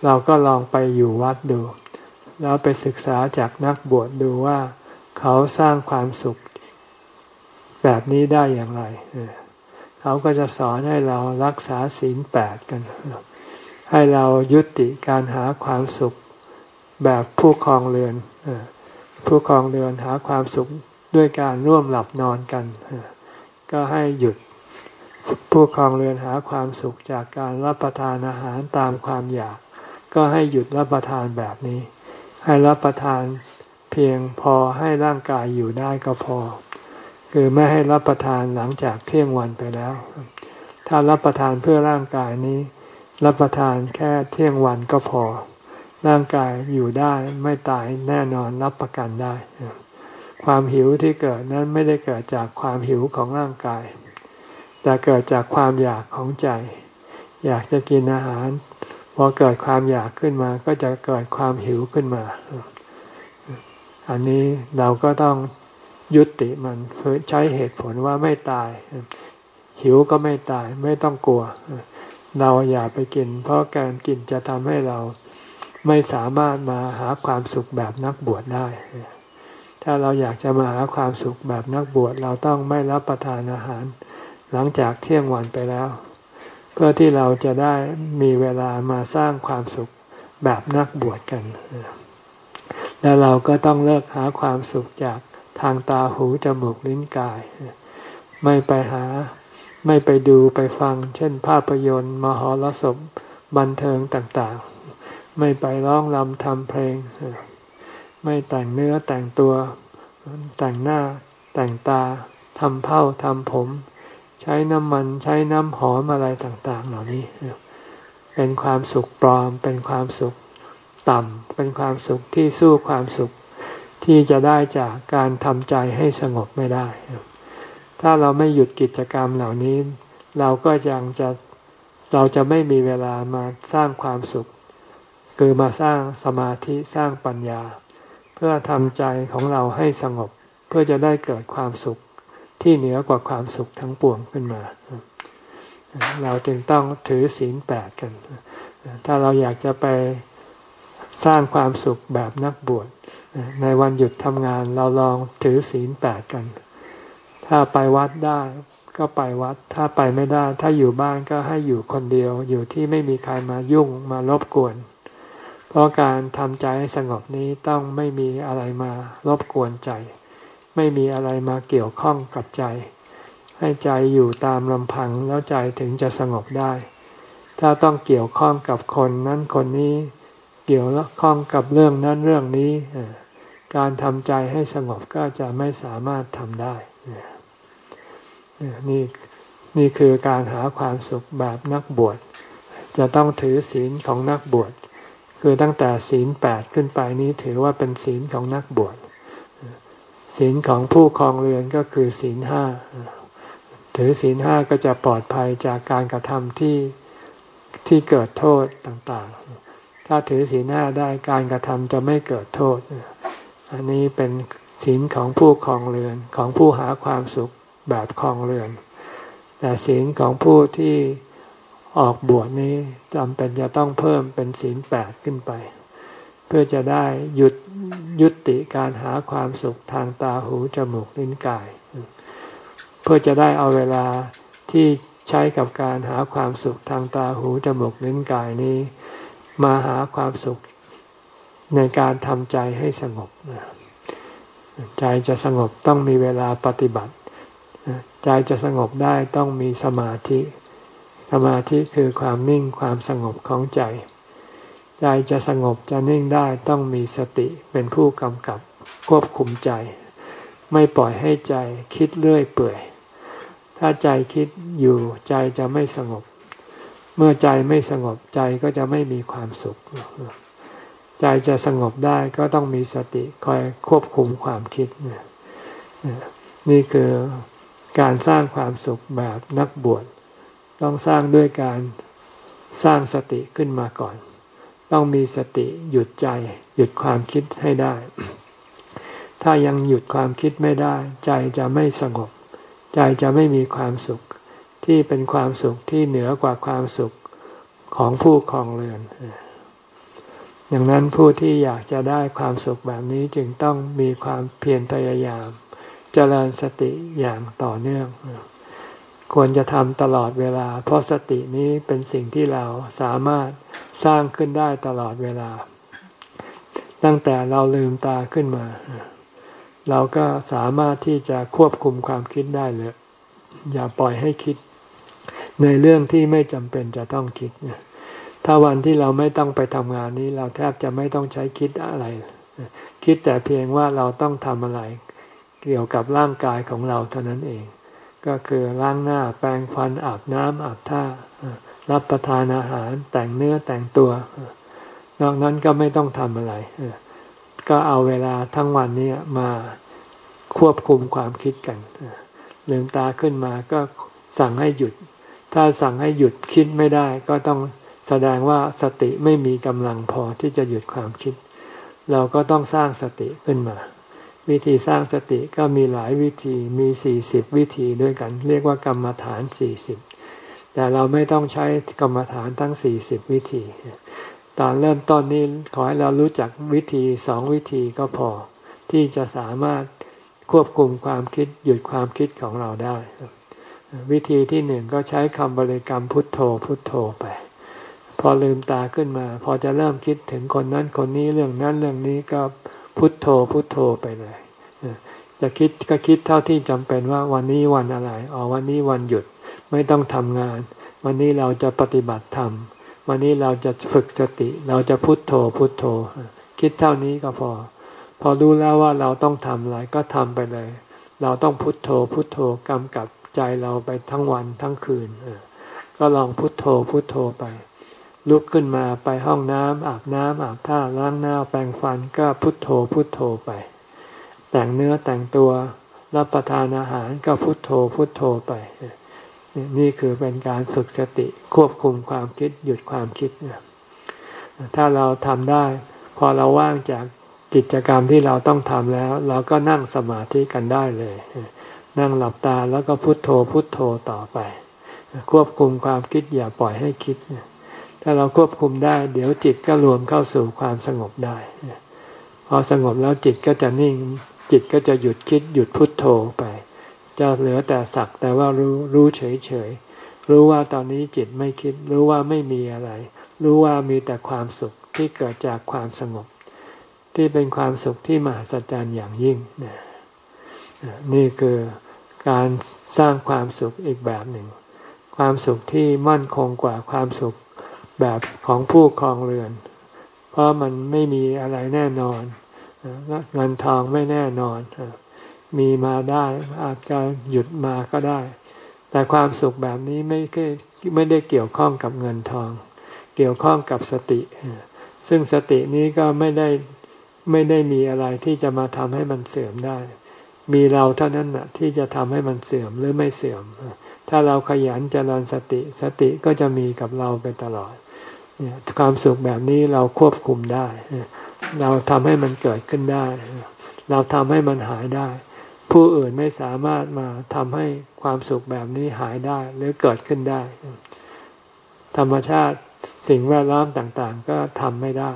เราก็ลองไปอยู่วัดดู แล้วไปศึกษาจากนักบวชดดูว่า เขาสร้างความสุข แบบนี้ได้อย่างไร เขาก็จะสอนให้เรารักษาศีลแปดกัน ให้เรายุติการหาความสุขแบบผู้ครองเรือน ผู้ครองเรือนหาความสุขด้วยการร่วมหลับนอนกัน ก็ให้หยุดผู้ครองเรือนหาความสุขจากการรับประทานอาหารตามความอยาก ก็ให้หยุดรับประทานแบบนี้ ให้รับประทานเพียงพอให้ร่างกายอยู่ได้ก็พอ คือไม่ให้รับประทานหลังจากเที่ยงวันไปแล้ว ถ้ารับประทานเพื่อร่างกายนี้ รับประทานแค่เที่ยงวันก็พอ ร่างกายอยู่ได้ไม่ตายแน่นอนรับประกันได้ ความหิวที่เกิดนั้นไม่ได้เกิดจากความหิวของร่างกาย แต่เกิดจากความอยากของใจ อยากจะกินอาหารพอเกิดความอยากขึ้นมาก็จะเกิดความหิวขึ้นมา อันนี้เราก็ต้อง ยุติมันใช้เหตุผลว่าไม่ตาย หิวก็ไม่ตายไม่ต้องกลัว เราอย่าไปกิน เพราะการกินจะทำให้เราไม่สามารถมาหาความสุขแบบนักบวชได้ ถ้าเราอยากจะมาหาความสุขแบบนักบวชเราต้องไม่รับประทานอาหาร หลังจากเที่ยงวันไปแล้ว เพื่อที่เราจะได้มีเวลามาสร้างความสุขแบบนักบวชกัน แล้วเราก็ต้องเลิกหาความสุขจาก ทางตาหูจมูกลิ้นกาย ไม่ไปหาไม่ไปดูไปฟัง เช่น ภาพยนตร์ มหรสพบันเทิงต่างๆ ไม่ไปร้องรำทำเพลง ไม่แต่งเนื้อแต่งตัว แต่งหน้า แต่งตาทำเผ้าทำผม ใช้น้ำมันใช้น้ำหอมอะไรต่าง ๆ เหล่านี้ เป็นความสุขปลอม เป็นความสุขต่ำ เป็นความสุขที่สู้ความสุข ที่จะได้จากการทำใจให้สงบไม่ได้ ถ้าเราไม่หยุดกิจกรรมเหล่านี้ เราก็ยังจะเราจะไม่มีเวลามาสร้างความสุข คือมาสร้างสมาธิสร้างปัญญา เพื่อทำใจของเราให้สงบ เพื่อจะได้เกิดความสุขที่เหนือกว่าความสุขทั้งปวงขึ้นมา เราจึงต้องถือศีลแปดกัน ถ้าเราอยากจะไปสร้างความสุขแบบนักบวช ในวันหยุดทำงานเราลองถือศีลแปดกัน ถ้าไปวัดได้ก็ไปวัด ถ้าไปไม่ได้ ถ้าอยู่บ้านก็ให้อยู่คนเดียว อยู่ที่ไม่มีใครมายุ่งมารบกวน เพราะการทำใจให้สงบนี้ต้องไม่มีอะไรมารบกวนใจ ไม่มีอะไรมาเกี่ยวข้องกับใจ ให้ใจอยู่ตามลำพังแล้วใจถึงจะสงบได้ ถ้าต้องเกี่ยวข้องกับคนนั้นคนนี้ เกี่ยวข้องกับเรื่องนั้นเรื่องนี้ การทำใจให้สงบก็จะไม่สามารถทำได้ นี่นี่คือการหาความสุขแบบนักบวช จะต้องถือศีลของนักบวช คือตั้งแต่ศีลแปดขึ้นไปนี้ถือว่าเป็นศีลของนักบวช ศีลของผู้ครองเรือนก็คือศีลห้า ถือศีลห้าก็จะปลอดภัยจากการกระทำที่ที่เกิดโทษต่างๆ ถ้าถือศีลห้าได้การกระทำจะไม่เกิดโทษ อันนี้เป็นศีลของผู้ครองเรือนของผู้หาความสุขแบบคลองเรือน แต่ศีลของผู้ที่ออกบวชนี้จำเป็นจะต้องเพิ่มเป็นศีลแปดขึ้นไป เพื่อจะได้หยุดยุติการหาความสุขทางตาหูจมูกลิ้นกาย เพื่อจะได้เอาเวลาที่ใช้กับการหาความสุขทางตาหูจมูกลิ้นกายนี้ มาหาความสุขในการทำใจให้สงบ ใจจะสงบต้องมีเวลาปฏิบัติ ใจจะสงบได้ต้องมีสมาธิ สมาธิคือความนิ่งความสงบของใจ ใจจะสงบจะนิ่งได้ต้องมีสติเป็นผู้กำกับควบคุมใจ ไม่ปล่อยให้ใจคิดเรื่อยเปื่อย ถ้าใจคิดอยู่ใจจะไม่สงบ เมื่อใจไม่สงบใจก็จะไม่มีความสุข ใจจะสงบได้ก็ต้องมีสติคอยควบคุมความคิด นี่คือการสร้างความสุขแบบนักบวชต้องสร้างด้วยการสร้างสติขึ้นมาก่อน ต้องมีสติหยุดใจ หยุดความคิดให้ได้ ถ้ายังหยุดความคิดไม่ได้ ใจจะไม่สงบ ใจจะไม่มีความสุข ที่เป็นความสุขที่เหนือกว่าความสุขของผู้ครองเรือนดังนั้นผู้ที่อยากจะได้ความสุขแบบนี้จึงต้องมีความเพียรพยายาม เจริญสติอย่างต่อเนื่อง ควรจะทำตลอดเวลา เพราะสตินี้เป็นสิ่งที่เราสามารถสร้างขึ้นได้ตลอดเวลา ตั้งแต่เราลืมตาขึ้นมา เราก็สามารถที่จะควบคุมความคิดได้เลย อย่าปล่อยให้คิด ในเรื่องที่ไม่จำเป็นจะต้องคิดถ้าวันที่เราไม่ต้องไปทำงานนี้ เราแทบจะไม่ต้องใช้คิดอะไร คิดแต่เพียงว่าเราต้องทำอะไร เกี่ยวกับร่างกายของเราเท่านั้นเอง ก็คือล้างหน้าแปรงฟันอาบน้ำอาบท่ารับประทานอาหารแต่งเนื้อแต่งตัวนอกนั้นก็ไม่ต้องทำอะไร ก็เอาเวลาทั้งวันนี้มาควบคุมความคิดกันลืมตาขึ้นมาก็สั่งให้หยุด ถ้าสั่งให้หยุดคิดไม่ได้ก็ต้องแสดงว่าสติไม่มีกำลังพอที่จะหยุดความคิด เราก็ต้องสร้างสติขึ้นมา วิธีสร้างสติก็มีหลายวิธีมีสี่สิบวิธีด้วยกัน เรียกว่ากรรมฐานสี่สิบแต่เราไม่ต้องใช้กรรมฐานทั้งสี่สิบวิธี ตอนเริ่มต้นนี้ขอให้เรารู้จักวิธีสองวิธีก็พอ ที่จะสามารถควบคุมความคิดหยุดความคิดของเราได้ วิธีที่หนึ่งก็ใช้คำบริกรรมพุทโธพุทโธไป พอลืมตาขึ้นมา พอจะเริ่มคิดถึงคนนั้นคนนี้เรื่องนั้นเรื่องนี้ก็พุทโธพุทโธไปเลยจะคิดก็คิดเท่าที่จำเป็นว่าวันนี้วันอะไรอ๋อวันนี้วันหยุดไม่ต้องทำงาน วันนี้เราจะปฏิบัติธรรมวันนี้เราจะฝึกสติ เราจะพุทโธพุทโธ คิดเท่านี้ก็พอ พอรู้แล้วว่าเราต้องทำอะไรก็ทำไปเลย เราต้องพุทโธพุทโธกำกับ ใจเราไปทั้งวันทั้งคืนก็ลองพุทโธพุทโธไป ลุกขึ้นมาไปห้องน้ำอาบน้ำอาบท่าล้างหน้าแปรงฟันก็พุทโธพุทโธไป แต่งเนื้อแต่งตัวรับประทานอาหารก็พุทโธพุทโธไป นี่คือเป็นการฝึกสติควบคุมความคิดหยุดความคิดถ้าเราทำได้ พอเราว่างจากกิจกรรมที่เราต้องทำแล้ว เราก็นั่งสมาธิกันได้เลย นั่งหลับตาแล้วก็พุทโธพุทโธต่อไป ควบคุมความคิดอย่าปล่อยให้คิด ถ้าเราควบคุมได้ เดี๋ยวจิตก็รวมเข้าสู่ความสงบได้ พอสงบแล้วจิตก็จะนิ่ง จิตก็จะหยุดคิดหยุดพุดโทโธไป จะเหลือแต่สักแต่ว่ารู้รู้เฉยเฉยรู้ว่าตอนนี้จิตไม่คิด รู้ว่าไม่มีอะไร รู้ว่ามีแต่ความสุขที่เกิดจากความสงบ ที่เป็นความสุขที่มหัศจรรย์อย่างยิ่งนี่คือ การสร้างความสุขอีกแบบหนึ่ง ความสุขที่มั่นคงกว่าความสุขแบบของผู้ครองเรือน เพราะมันไม่มีอะไรแน่นอนเงินทองไม่แน่นอน มีมาได้อาจจะหยุดมาก็ได้ แต่ความสุขแบบนี้ไม่ไม่ได้เกี่ยวข้องกับเงินทอง เกี่ยวข้องกับสติ ซึ่งสตินี้ก็ไม่ได้ไม่ได้มีอะไรที่จะมาทำให้มันเสื่อมได้ มีเราเท่านั้นนะที่จะทำให้มันเสื่อมหรือไม่เสื่อม ถ้าเราขยันเจริญสติสติก็จะมีกับเราไปตลอดความสุขแบบนี้เราควบคุมได้ เราทำให้มันเกิดขึ้นได้ เราทำให้มันหายได้ ผู้อื่นไม่สามารถมาทำให้ความสุขแบบนี้หายได้หรือเกิดขึ้นได้ ธรรมชาติสิ่งแวดล้อมต่างๆ ก็ทำไม่ได้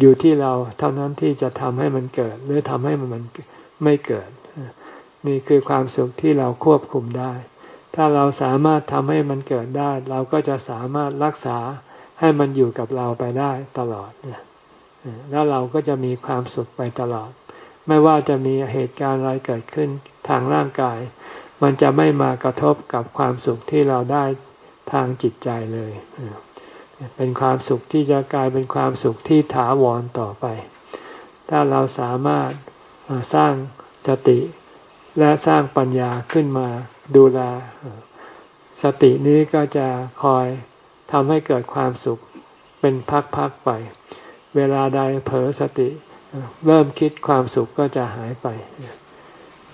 อยู่ที่เราเท่านั้นที่จะทำให้มันเกิด หรือทำให้มัน ไม่เกิด นี่คือความสุขที่เราควบคุมได้ ถ้าเราสามารถทำให้มันเกิดได้ เราก็จะสามารถรักษาให้มันอยู่กับเราไปได้ตลอดแล้วเราก็จะมีความสุขไปตลอด ไม่ว่าจะมีเหตุการณ์อะไรเกิดขึ้นทางร่างกาย มันจะไม่มากระทบกับความสุขที่เราได้ทางจิตใจเลย เป็นความสุขที่จะกลายเป็นความสุขที่ถาวรต่อไป ถ้าเราสามารถ สร้างสติและสร้างปัญญาขึ้นมาดูแล สตินี้ก็จะคอยทำให้เกิดความสุขเป็นพักๆไป เวลาใดเผลอสติ เริ่มคิดความสุขก็จะหายไป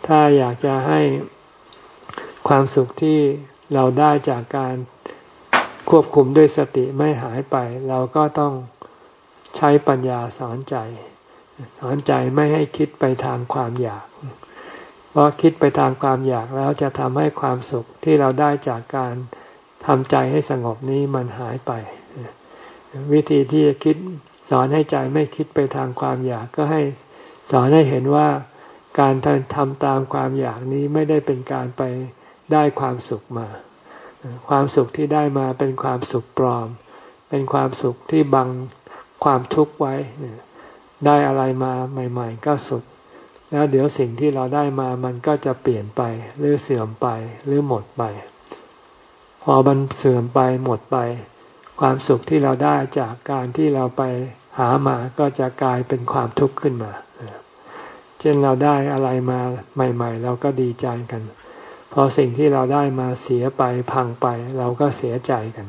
ถ้าอยากจะให้ความสุขที่เราได้จากการควบคุมด้วยสติไม่หายไป เราก็ต้องใช้ปัญญาสอนใจ สอนใจไม่ให้คิดไปทางความอยาก เพราะคิดไปทางความอยากแล้วจะทำให้ความสุขที่เราได้จากการทำใจให้สงบนี้มันหายไป วิธีที่จะคิดสอนให้ใจไม่คิดไปทางความอยากก็ให้สอนให้เห็นว่าการทำตามความอยากนี้ไม่ได้เป็นการไปได้ความสุขมา ความสุขที่ได้มาเป็นความสุขปลอม เป็นความสุขที่บังความทุกข์ไว้ ได้อะไรมาใหม่ ๆ ก็สุข แล้วเดี๋ยวสิ่งที่เราได้มามันก็จะเปลี่ยนไป หรือเสื่อมไปหรือหมดไป พอมันเสื่อมไปหมดไป ความสุขที่เราได้จากการที่เราไปหามาก็จะกลายเป็นความทุกข์ขึ้นมา เช่นเราได้อะไรมาใหม่ ๆ เราก็ดีใจกัน พอสิ่งที่เราได้มาเสียไปพังไป เราก็เสียใจกัน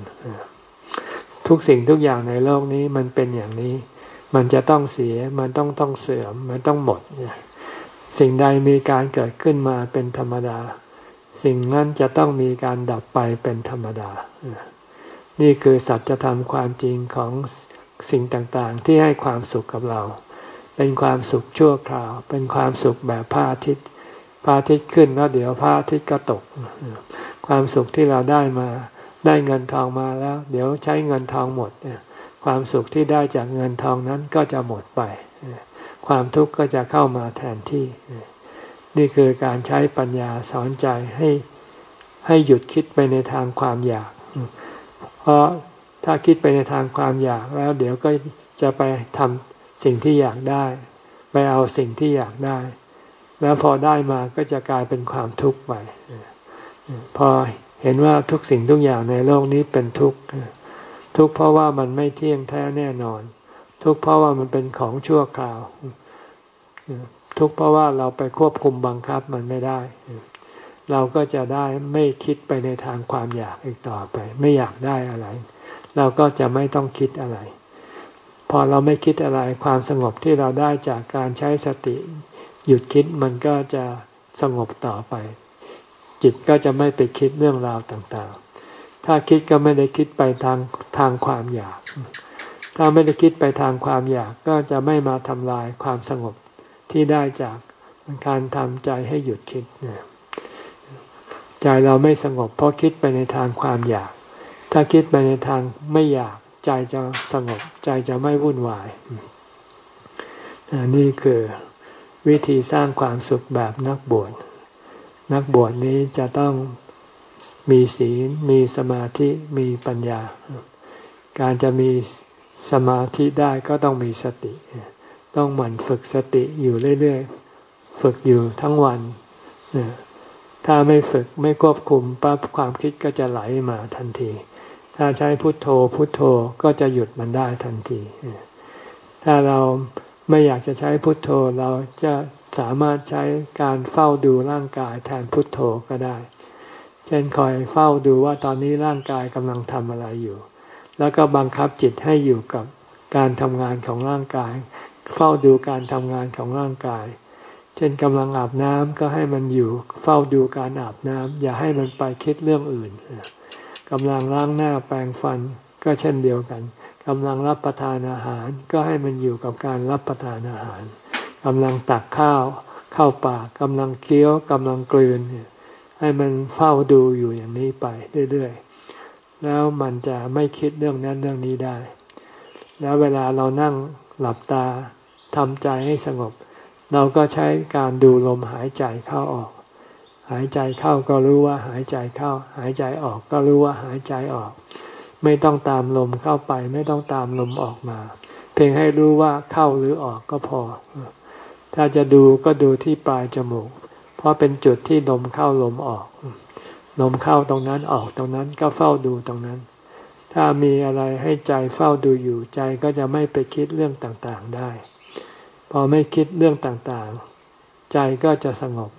ทุกสิ่งทุกอย่างในโลกนี้มันเป็นอย่างนี้ มันจะต้องเสีย มันต้องต้องเสื่อม มันต้องหมด สิ่งใดมีการเกิดขึ้นมาเป็นธรรมดา สิ่งนั้นจะต้องมีการดับไปเป็นธรรมดา นี่คือสัจธรรมความจริงของสิ่งต่างๆ ที่ให้ความสุขกับเรา เป็นความสุขชั่วคราว เป็นความสุขแบบพระอาทิตย์พระอาทิตย์ขึ้นแล้วเดี๋ยวพระอาทิตย์ก็ตก ความสุขที่เราได้มา ได้เงินทองมาแล้ว เดี๋ยวใช้เงินทองหมด ความสุขที่ได้จากเงินทองนั้นก็จะหมดไป ความทุกข์ก็จะเข้ามาแทนที่ นี่คือการใช้ปัญญาสอนใจให้ให้หยุดคิดไปในทางความอยาก เพราะถ้าคิดไปในทางความอยากแล้ว เดี๋ยวก็จะไปทำสิ่งที่อยากได้ ไปเอาสิ่งที่อยากได้ แล้วพอได้มาก็จะกลายเป็นความทุกข์ไปพอเห็นว่าทุกสิ่งทุกอย่างในโลกนี้เป็นทุกข์ ทุกข์เพราะว่ามันไม่เที่ยงแท้แน่นอน ทุกข์เพราะว่ามันเป็นของชั่วคราว ทุกข์เพราะว่าเราไปควบคุมบังคับมันไม่ได้ เราก็จะได้ไม่คิดไปในทางความอยากอีกต่อไป ไม่อยากได้อะไร เราก็จะไม่ต้องคิดอะไร พอเราไม่คิดอะไรความสงบที่เราได้จากการใช้สติ หยุดคิดมันก็จะสงบต่อไป จิตก็จะไม่ไปคิดเรื่องราวต่างๆถ้าคิดก็ไม่ได้คิดไปทาง ทางความอยาก ถ้าไม่ได้คิดไปทางความอยากก็จะไม่มาทำลายความสงบที่ได้จากการทำใจให้หยุดคิดใจเราไม่สงบ เพราะคิดไปในทางความอยาก ถ้าคิดไปในทางไม่อยากใจจะสงบ ใจจะไม่วุ่นวายนี่คือวิธีสร้างความสุขแบบนักบวช นักบวชนี้จะต้องมีศีล มีสมาธิ มีปัญญา การจะมีสมาธิได้ก็ต้องมีสติ ต้องหมั่นฝึกสติอยู่เรื่อยๆ ฝึกอยู่ทั้งวัน ถ้าไม่ฝึกไม่ควบคุมปั๊บความคิดก็จะไหลมาทันที ถ้าใช้พุทโธพุทโธก็จะหยุดมันได้ทันที ถ้าเราไม่อยากจะใช้พุทโธเราจะสามารถใช้การเฝ้าดูร่างกายแทนพุทโธก็ได้ เช่นคอยเฝ้าดูว่าตอนนี้ร่างกายกำลังทำอะไรอยู่ แล้วก็บังคับจิตให้อยู่กับการทำงานของร่างกาย เฝ้าดูการทำงานของร่างกาย เช่นกำลังอาบน้ำก็ให้มันอยู่เฝ้าดูการอาบน้ำอย่าให้มันไปคิดเรื่องอื่นกำลังล้างหน้าแปรงฟันก็เช่นเดียวกันกำลังรับประทานอาหารก็ให้มันอยู่กับการรับประทานอาหารกำลังตักข้าวเข้าปากกำลังเคี้ยวกำลังกลืนให้มันเฝ้าดูอยู่อย่างนี้ไปเรื่อยๆ แล้วมันจะไม่คิดเรื่องนั้นเรื่องนี้ได้ แล้วเวลาเรานั่งหลับตาทำใจให้สงบ เราก็ใช้การดูลมหายใจเข้าออก หายใจเข้าก็รู้ว่าหายใจเข้า หายใจออกก็รู้ว่าหายใจออก ไม่ต้องตามลมเข้าไป ไม่ต้องตามลมออกมา เพียงให้รู้ว่าเข้าหรือออกก็พอ ถ้าจะดูก็ดูที่ปลายจมูก เพราะเป็นจุดที่ลมเข้าลมออก ลมเข้าตรงนั้นออกตรงนั้นก็เฝ้าดูตรงนั้น ถ้ามีอะไรให้ใจเฝ้าดูอยู่ใจก็จะไม่ไปคิดเรื่องต่างๆได้ พอไม่คิดเรื่องต่างๆ ใจก็จะสงบ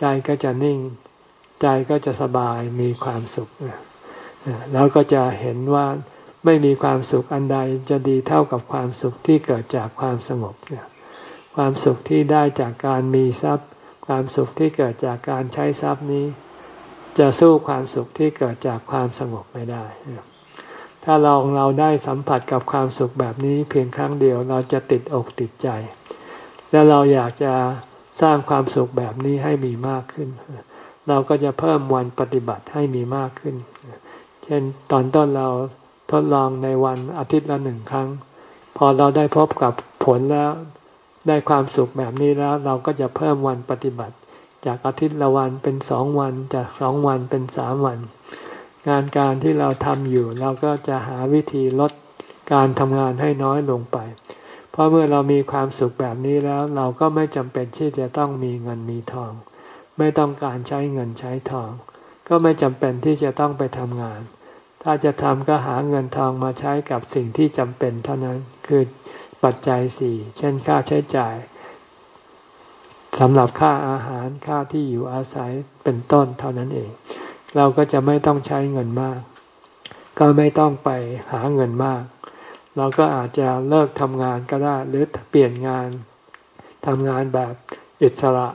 ใจก็จะนิ่ง ใจก็จะสบายมีความสุขแล้วก็จะเห็นว่าไม่มีความสุขอันใดจะดีเท่ากับความสุขที่เกิดจากความสงบความสุขที่ได้จากการมีทรัพย์ ความสุขที่เกิดจากการใช้ทรัพย์นี้ จะสู้ความสุขที่เกิดจากความสงบไม่ได้ ถ้าเราเราได้สัมผัสกับความสุขแบบนี้เพียงครั้งเดียวเราจะติดอกติดใจ และเราอยากจะสร้างความสุขแบบนี้ให้มีมากขึ้น เราก็จะเพิ่มวันปฏิบัติให้มีมากขึ้น เช่นตอนต้นเราทดลองในวันอาทิตย์ละหนึ่งครั้ง พอเราได้พบกับผลแล้วได้ความสุขแบบนี้แล้ว เราก็จะเพิ่มวันปฏิบัติ จากอาทิตย์ละวันเป็นสองวัน จากสองวันเป็นสามวัน งานการที่เราทำอยู่ เราก็จะหาวิธีลดการทำงานให้น้อยลงไป เพราะเมื่อเรามีความสุขแบบนี้แล้ว เราก็ไม่จำเป็นที่จะต้องมีเงินมีทอง ไม่ต้องการใช้เงินใช้ทอง ก็ไม่จำเป็นที่จะต้องไปทำงาน ถ้าจะทำก็หาเงินทองมาใช้กับสิ่งที่จำเป็นเท่านั้น คือปัจจัยสี่ เช่นค่าใช้จ่าย สำหรับค่าอาหารค่าที่อยู่อาศัยเป็นต้นเท่านั้นเอง เราก็จะไม่ต้องใช้เงินมาก ก็ไม่ต้องไปหาเงินมาก เราก็อาจจะเลิกทำงานก็ได้หรือเปลี่ยนงานทำงานแบบอิสระ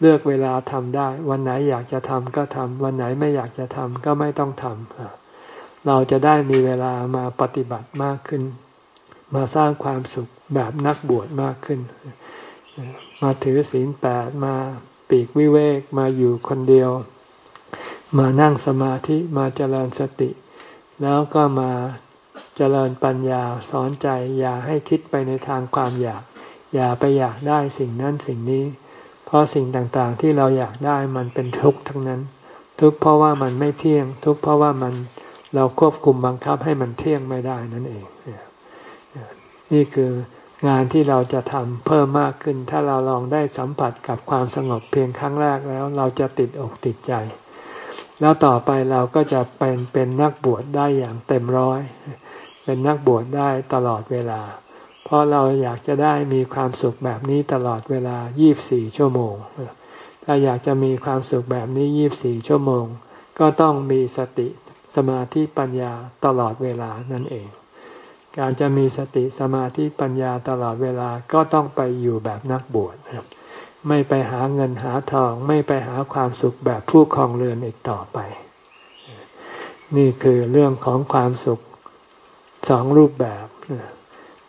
เลือกเวลาทำได้ วันไหนอยากจะทำก็ทำวันไหนไม่อยากจะทำก็ไม่ต้องทำเราจะได้มีเวลามาปฏิบัติมากขึ้น มาสร้างความสุขแบบนักบวชมากขึ้น มาถือศีลแปดมาปีกวิเวกมาอยู่คนเดียว มานั่งสมาธิมาเจริญสติ แล้วก็มาเจริญปัญญาสอนใจอย่าให้คิดไปในทางความอยาก อย่าไปอยากได้สิ่งนั้นสิ่งนี้ เพราะสิ่งต่างๆที่เราอยากได้มันเป็นทุกข์ทั้งนั้น ทุกข์เพราะว่ามันไม่เที่ยง ทุกข์เพราะว่ามันเราควบคุมบังคับให้มันเที่ยงไม่ได้นั่นเอง นี่คือ งานที่เราจะทำเพิ่มมากขึ้น ถ้าเราลองได้สัมผัสกับความสงบเพียงครั้งแรกแล้ว เราจะติดอกติดใจ แล้วต่อไปเราก็จะเป็นเป็นนักบวชได้อย่างเต็มร้อย เป็นนักบวชได้ตลอดเวลา เพราะเราอยากจะได้มีความสุขแบบนี้ตลอดเวลา 24 ชั่วโมง ถ้าอยากจะมีความสุขแบบนี้ 24 ชั่วโมง ก็ต้องมีสติสมาธิปัญญาตลอดเวลานั่นเอง การจะมีสติสมาธิปัญญาตลอดเวลาก็ต้องไปอยู่แบบนักบวชไม่ไปหาเงินหาทอง ไม่ไปหาความสุขแบบผู้ครองเรือนอีกต่อไป นี่คือเรื่องของความสุขสองรูปแบบ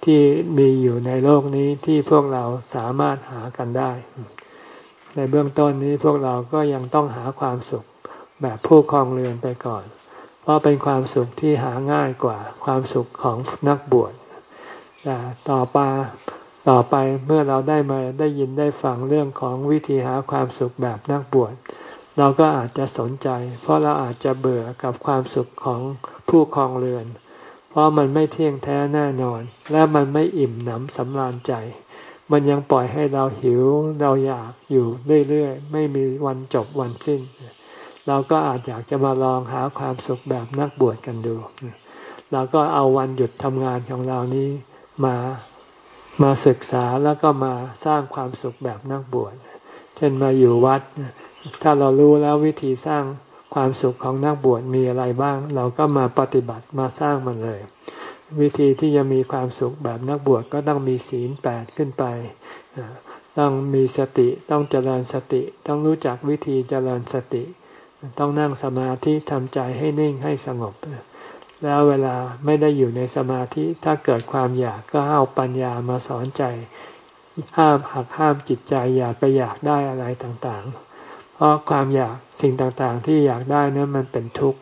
ที่มีอยู่ในโลกนี้ที่พวกเราสามารถหากันได้ ในเบื้องต้นนี้พวกเราก็ยังต้องหาความสุขแบบผู้ครองเรือนไปก่อน เพราะเป็นความสุขที่หาง่ายกว่าความสุขของนักบวชแต่ต่อไปต่อไปเมื่อเราได้มาได้ยินได้ฟังเรื่องของวิธีหาความสุขแบบนักบวชเราก็อาจจะสนใจ เพราะเราอาจจะเบื่อกับความสุขของผู้คลองเรือน เพราะมันไม่เที่ยงแท้แน่นอน และมันไม่อิ่มหนำสำราญใจ มันยังปล่อยให้เราหิวเราอยากอยู่เรื่อยๆ ไม่มีวันจบวันสิ้น เราก็อาจอยากจะมาลองหาความสุขแบบนักบวชกันดูเราก็เอาวันหยุดทำงานของเรานี้มามาศึกษาแล้วก็มาสร้างความสุขแบบนักบวช เช่นมาอยู่วัด ถ้าเรารู้แล้ววิธีสร้างความสุขของนักบวชมีอะไรบ้าง เราก็มาปฏิบัติมาสร้างมันเลย วิธีที่จะมีความสุขแบบนักบวชก็ต้องมีศีลแปดขึ้นไป ต้องมีสติต้องเจริญสติ ต้องรู้จักวิธีเจริญสติ ต้องนั่งสมาธิทำใจให้นิ่งให้สงบ แล้วเวลาไม่ได้อยู่ในสมาธิถ้าเกิดความอยากก็เอาปัญญามาสอนใจ ห้ามหักห้ามจิตใจอย่าไปอยากได้อะไรต่างๆ เพราะความอยากสิ่งต่างๆ ที่อยากได้นั้นมันเป็นทุกข์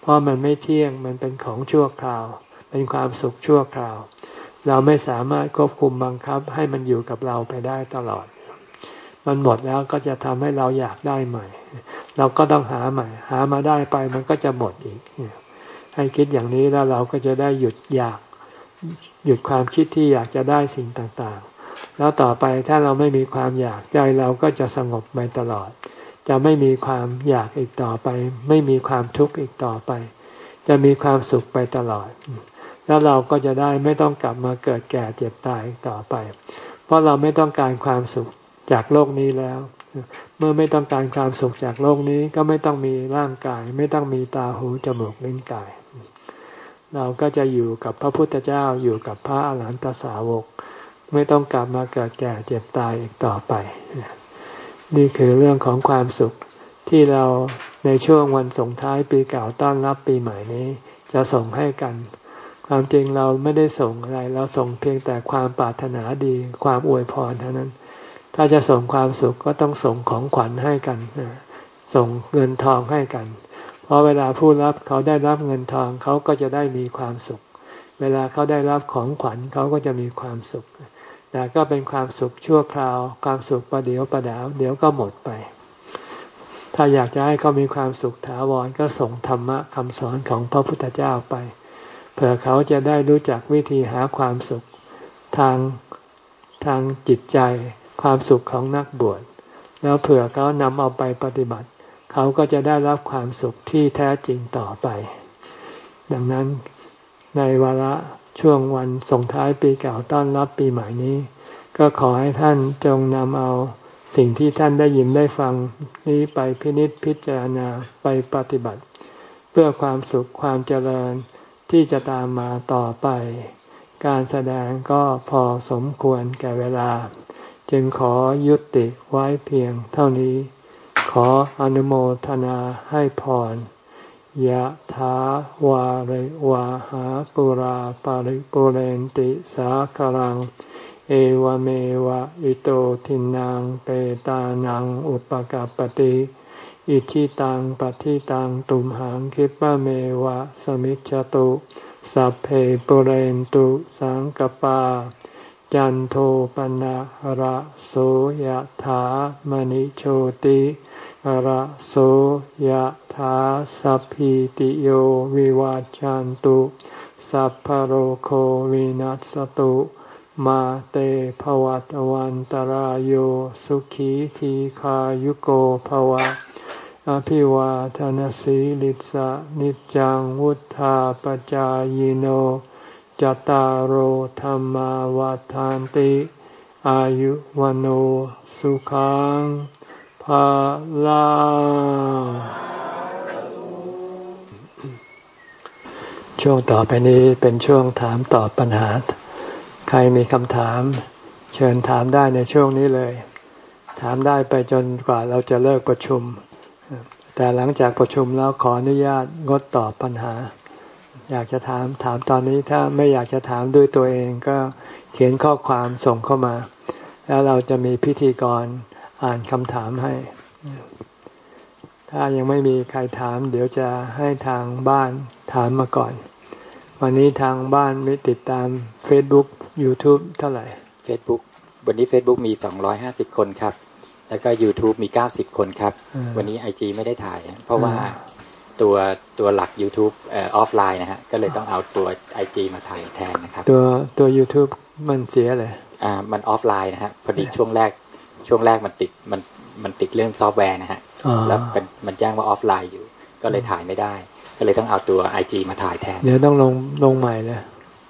เพราะมันไม่เที่ยงมันเป็นของชั่วคราว เป็นความสุขชั่วคราว เราไม่สามารถควบคุมบังคับให้มันอยู่กับเราไปได้ตลอด มันหมดแล้วก็จะทำให้เราอยากได้ใหม่ เราก็ต้องหาใหม่ หามาได้ไปมันก็จะหมดอีก ให้คิดอย่างนี้แล้วเราก็จะได้หยุดอยากหยุดความคิดที่อยากจะได้สิ่งต่างๆ แล้วต่อไปถ้าเราไม่มีความอยากใจเราก็จะสงบไปตลอด จะไม่มีความอยากอีกต่อไป ไม่มีความทุกข์อีกต่อไป จะมีความสุขไปตลอด แล้วเราก็จะได้ไม่ต้องกลับมาเกิดแก่เจ็บตายต่อไป เพราะเราไม่ต้องการความสุข จากโลกนี้แล้ว เมื่อไม่ต้องการความสุขจากโลกนี้ก็ไม่ต้องมีร่างกาย ไม่ต้องมีตาหูจมูกลิ้นกาย เราก็จะอยู่กับพระพุทธเจ้าอยู่กับพระอาหารหันตสาวก ไม่ต้องกลับมาเกิดแก่เจ็บตายอีกต่อไป นี่คือเรื่องของความสุขที่เราในช่วงวันส่งท้ายปีเก่าต้อนรับปีใหม่นี้ จะส่งให้กัน ความจริงเราไม่ได้ส่งอะไร เราส่งเพียงแต่ความปรารถนาดี ความอวยพรเท่านั้น ถ้าจะส่งความสุขก็ต้องส่งของขวัญให้กัน ส่งเงินทองให้กัน เพราะเวลาผู้รับเขาได้รับเงินทองเขาก็จะได้มีความสุข เวลาเขาได้รับของขวัญเขาก็จะมีความสุข แต่ก็เป็นความสุขชั่วคราว ความสุขประเดียวประดาว เดี๋ยวก็หมดไป ถ้าอยากจะให้เขามีความสุขถาวรก็ส่งธรรมะคำสอนของพระพุทธเจ้าไป เผื่อเขาจะได้รู้จักวิธีหาความสุขทางทางจิตใจ ความสุขของนักบวช แล้วเผื่อเขานำเอาไปปฏิบัติ เขาก็จะได้รับความสุขที่แท้จริงต่อไป ดังนั้นในวาระช่วงวันส่งท้ายปีเก่าต้อนรับปีใหม่นี้ ก็ขอให้ท่านจงนำเอาสิ่งที่ท่านได้ยินได้ฟังนี้ไปพินิจพิจารณาไปปฏิบัติ เพื่อความสุขความเจริญที่จะตามมาต่อไป การแสดงก็พอสมควรแก่เวลา จึงขอยุติไว้เพียงเท่านี้ ขออนุโมทนาให้พรยะถาวาริวาหาปุราปาริปุเรนติสาคลัง เอวเมวะอิโตทินังเปตานังอุปกาปติอิชิตังปฏิตังตุมหังคิปะเมวะสมิจจตุ สัพเพปุเรนตุสังกปา จันโทปนะระโสยถามณิโชติระโสยถาสัพพิติโยวิวาจันตุสัพพโรโควินัสตุมาเตภวัตวันตารโยสุขีทีขายุโกภวะ อภิวาทานสีลิสะนิจังวุธาปจายโน จตารโหธรรมาวาทานติ อายุวันโอสุขังพลาช่วงต่อไปนี้เป็นช่วงถามตอบปัญหา ใครมีคำถาม เชิญถามได้ในช่วงนี้เลย ถามได้ไปจนกว่าเราจะเลิกประชุม แต่หลังจากประชุมแล้วขออนุญาตงดตอบปัญหา อยากจะถามถามตอนนี้ถ้าไม่อยากจะถามด้วยตัวเองก็เขียนข้อความส่งเข้ามา แล้วเราจะมีพิธีกรอ่านคำถามให้ ถ้ายังไม่มีใครถาม เดี๋ยวจะให้ทางบ้านถามมาก่อน วันนี้ทางบ้านมีติดตาม Facebook YouTube เท่าไหร่ Facebook วันนี้ Facebook มี 250 คนครับ แล้วก็ YouTube มี 90 คนครับ วันนี้ IG ไม่ได้ถ่าย เพราะว่า ตัวตัวหลัก YouTube ออฟไลน์นะฮะ ก็เลยต้องเอาตัว IG มาถ่ายแทนนะครับ ตัวตัว YouTube มันเสียเลยอ่ามันออฟไลน์นะฮะ พอดีช่วงแรกช่วงแรกมันติดมันมันติดเรื่องซอฟต์แวร์นะฮะ แล้วเป็นมันแจ้งว่าออฟไลน์อยู่ ก็เลยถ่ายไม่ได้ ก็เลยต้องเอาตัว IG มาถ่ายแทน เดี๋ยวต้องลงลงใหม่เลย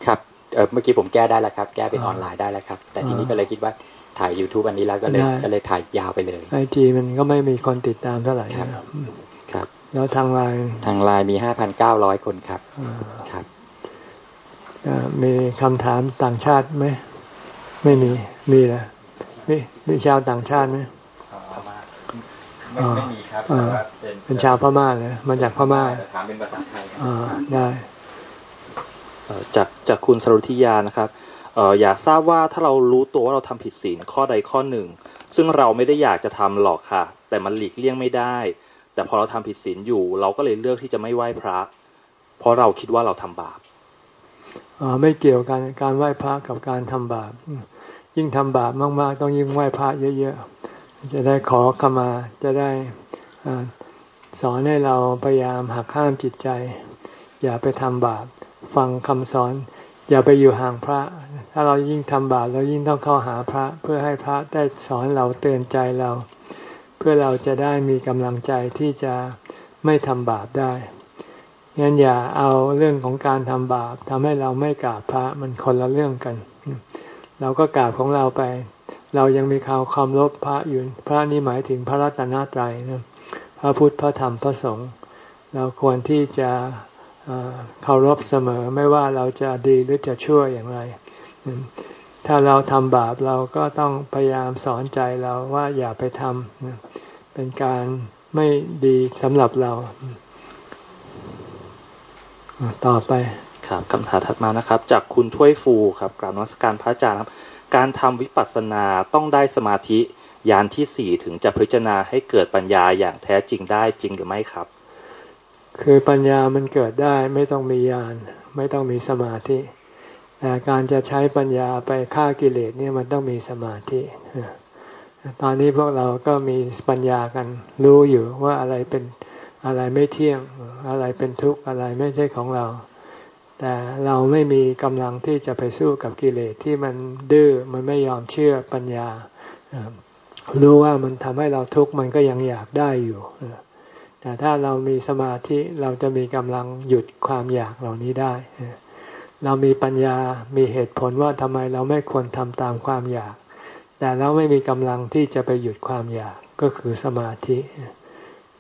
ครับเออเมื่อกี้ผมแก้ได้แล้วครับ แก้เป็นออนไลน์ได้แล้วครับ แต่ทีนี้ก็เลยคิดว่าถ่าย YouTube อันนี้แล้วก็เลยก็เลยถ่ายยาวไปเลยไอจีมันก็ไม่มีคนติดตามเท่าไหร่ครับครับ แล้วทางไลน์ทางไลน์มีห้าพันเก้าร้อยคนครับครับมีคำถามต่างชาติไหมไม่มีมีแหละมีมีชาวต่างชาติไหมไม่มีครับเป็นชาวพม่าเลยมาจากพม่าถามเป็นภาษาไทยอ่าได้จากจากคุณสรุธิยานะครับอยากทราบว่าถ้าเรารู้ตัวว่าเราทำผิดศีลข้อใดข้อหนึ่ง ซึ่งเราไม่ได้อยากจะทำหรอกค่ะ แต่มันหลีกเลี่ยงไม่ได้ แต่พอเราทำผิดศีลอยู่ เราก็เลยเลือกที่จะไม่ไหว้พระ เพราะเราคิดว่าเราทำบาปออไม่เกี่ยวกันการไหว้พระกับการทำบาป ยิ่งทำบาปมาก ๆ ต้องยิ่งไหว้พระเยอะ ๆ จะได้ขอขมาจะได้สอนให้เราพยายามหักห้ามจิตใจ อย่าไปทำบาป ฟังคำสอน อย่าไปอยู่ห่างพระ ถ้าเรายิ่งทำบาปเรายิ่งต้องเข้าหาพระ เพื่อให้พระได้สอนเราเตือนใจเรา พื่อเราจะได้มีกำลังใจที่จะไม่ทำบาปได้งั้นอย่าเอาเรื่องของการทำบาปทำให้เราไม่กราบพระมันคนละเรื่องกัน เราก็กราบของเราไป เรายังมีข่าวความลบพระอยู่พระนี่หมายถึงพระรัตนตรัยนะพระพุทธพระธรรมพระสงฆ์เราควรที่จะเคารพเสมอไม่ว่าเราจะดีหรือจะชั่วอย่างไร ถ้าเราทำบาปเราก็ต้องพยายามสอนใจเราว่าอย่าไปทำ เป็นการไม่ดีสำหรับเรา ต่อไปครับคำถามถัดมานะครับ จากคุณถ้วยฟูครับกราบนมัสการพระอาจารย์ครับ การทำวิปัสสนาต้องได้สมาธิยานที่สี่ถึงจะพิจารณาให้เกิดปัญญาอย่างแท้จริงได้จริงหรือไม่ครับ คือปัญญามันเกิดได้ไม่ต้องมีญาณไม่ต้องมีสมาธิแต่การจะใช้ปัญญาไปฆ่ากิเลสเนี่ยมันต้องมีสมาธิ ตอนนี้พวกเราก็มีปัญญากัน รู้อยู่ว่าอะไรเป็นอะไรไม่เที่ยง อะไรเป็นทุกข์อะไรไม่ใช่ของเรา แต่เราไม่มีกำลังที่จะไปสู้กับกิเลสที่มันดื้อมันไม่ยอมเชื่อปัญญา รู้ว่ามันทำให้เราทุกข์มันก็ยังอยากได้อยู่แต่ถ้าเรามีสมาธิเราจะมีกำลังหยุดความอยากเหล่านี้ได้ เรามีปัญญา มีเหตุผลว่าทำไมเราไม่ควรทำตามความอยาก แต่เราไม่มีกำลังที่จะไปหยุดความอยากก็คือสมาธิ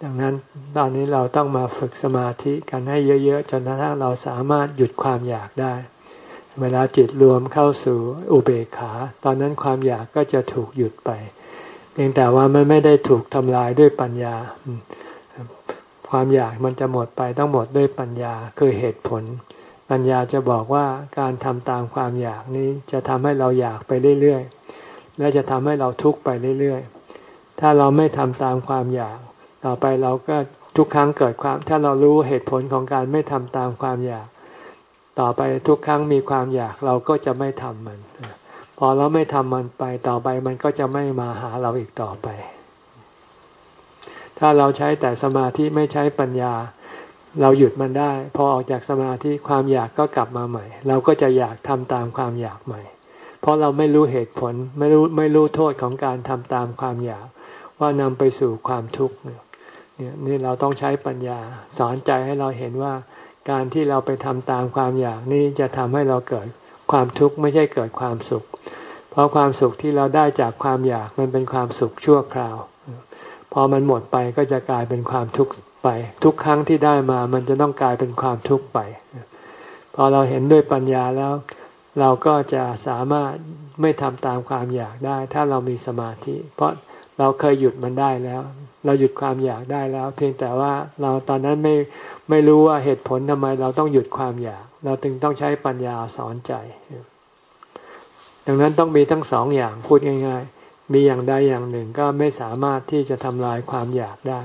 ดังนั้นตอนนี้เราต้องมาฝึกสมาธิกันให้เยอะๆจนกระทั่งเราสามารถหยุดความอยากได้ เวลาจิตรวมเข้าสู่อุเบกขา ตอนนั้นความอยากก็จะถูกหยุดไป เพียงแต่ว่ามันไม่ได้ถูกทำลายด้วยปัญญา ความอยากมันจะหมดไปต้องหมดด้วยปัญญาคือเหตุผลปัญญาจะบอกว่าการทำตามความอยากนี้จะทำให้เราอยากไปเรื่อยๆ และจะทำให้เราทุกข์ไปเรื่อยๆ ถ้าเราไม่ทำตามความอยาก ต่อไปเราก็ทุกครั้งเกิดความ ถ้าเรารู้เหตุผลของการไม่ทำตามความอยาก ต่อไปทุกครั้งมีความอยากเราก็จะไม่ทำมัน พอเราไม่ทำมันไปต่อไปมันก็จะไม่มาหาเราอีกต่อไป ถ้าเราใช้แต่สมาธิไม่ใช้ปัญญา เราหยุดมันได้ พอออกจากสมาธิความอยากก็กลับมาใหม่ เราก็จะอยากทำตามความอยากใหม่ เพราะเราไม่รู้เหตุผลไม่รู้ไม่รู้โทษของการทำตามความอยากว่านำไปสู่ความทุกข์เนี่ยนี่เราต้องใช้ปัญญา สอนใจให้เราเห็นว่า การที่เราไปทำตามความอยากนี่จะทำให้เราเกิดความทุกข์ไม่ใช่เกิดความสุข เพราะความสุขที่เราได้จากความอยากมันเป็นความสุขชั่วคราว พอมันหมดไปก็จะกลายเป็นความทุกข์ไป ทุกครั้งที่ได้มามันจะต้องกลายเป็นความทุกข์ไป พอเราเห็นด้วยปัญญาแล้ว เราก็จะสามารถไม่ทำตามความอยากได้ ถ้าเรามีสมาธิ เพราะเราเคยหยุดมันได้แล้ว เราหยุดความอยากได้แล้ว เพียงแต่ว่าเราตอนนั้นไม่ไม่รู้ว่าเหตุผลทำไมเราต้องหยุดความอยาก เราจึงต้องใช้ปัญญาสอนใจ ดังนั้นต้องมีทั้งสองอย่างพูดง่าย ๆ มีอย่างใดอย่างหนึ่งก็ไม่สามารถที่จะทำลายความอยากได้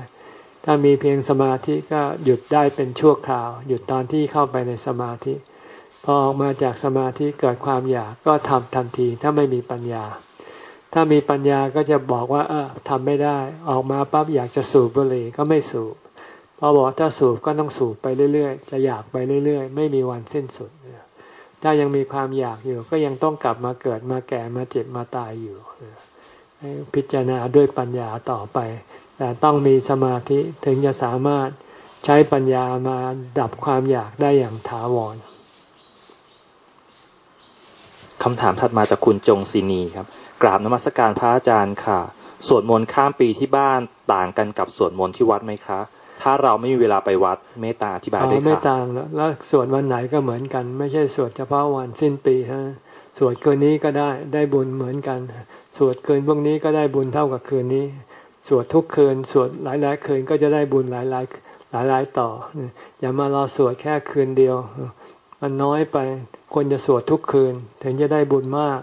ถ้ามีเพียงสมาธิก็หยุดได้เป็นชั่วคราว หยุดตอนที่เข้าไปในสมาธิ พอออกมาจากสมาธิเกิดความอยากก็ทำทันทีถ้าไม่มีปัญญา ถ้ามีปัญญาก็จะบอกว่า เออทำไม่ได้ ออกมาปั๊บอยากจะสูบบุหรี่ก็ไม่สูบพอบอกถ้าสูบก็ต้องสูบไปเรื่อยๆ จะอยากไปเรื่อยๆ ไม่มีวันสิ้นสุด ถ้ายังมีความอยากอยู่ ก็ยังต้องกลับมาเกิดมาแก่มาเจ็บมาตายอยู่พิจารณาด้วยปัญญาต่อไป แต่ต้องมีสมาธิถึงจะสามารถใช้ปัญญามาดับความอยากได้อย่างถาวร คำถามถัดมาจากคุณจงศินีครับ กราบนมัสการพระอาจารย์ค่ะ สวดมนต์ข้ามปีที่บ้านต่างกันกับสวดมนต์ที่วัดไหมคะ ถ้าเราไม่มีเวลาไปวัดเมตตาอธิบายด้วยค่ะไม่ต่างแล้วแล้วสวดวันไหนก็เหมือนกัน ไม่ใช่สวดเฉพาะวันสิ้นปีฮะสวดคืนนี้ก็ได้ได้บุญเหมือนกัน สวดคืนพวกนี้ก็ได้บุญเท่ากับคืนนี้ สวดทุกคืนสวดหลายๆคืนก็จะได้บุญหลายๆหลายๆต่ออย่ามารอสวดแค่คืนเดียว มันน้อยไปควรจะสวดทุกคืน ถึงจะได้บุญมาก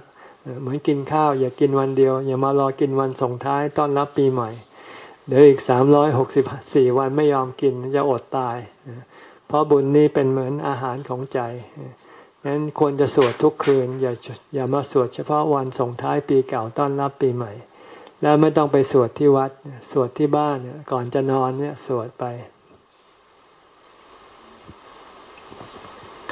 เหมือนกินข้าว อย่ากินวันเดียว อย่ามารอกินวันส่งท้ายต้อนรับปีใหม่ เดี๋ยวอีกสามร้อยหกสิบสี่วันไม่ยอมกินจะอดตาย เพราะบุญนี้เป็นเหมือนอาหารของใจงั้นควรจะสวดทุกคืน อย่าอย่ามาสวดเฉพาะวันส่งท้ายปีเก่าต้อนรับปีใหม่ แล้วไม่ต้องไปสวดที่วัดสวดที่บ้านก่อนจะนอนเนี่ยสวดไป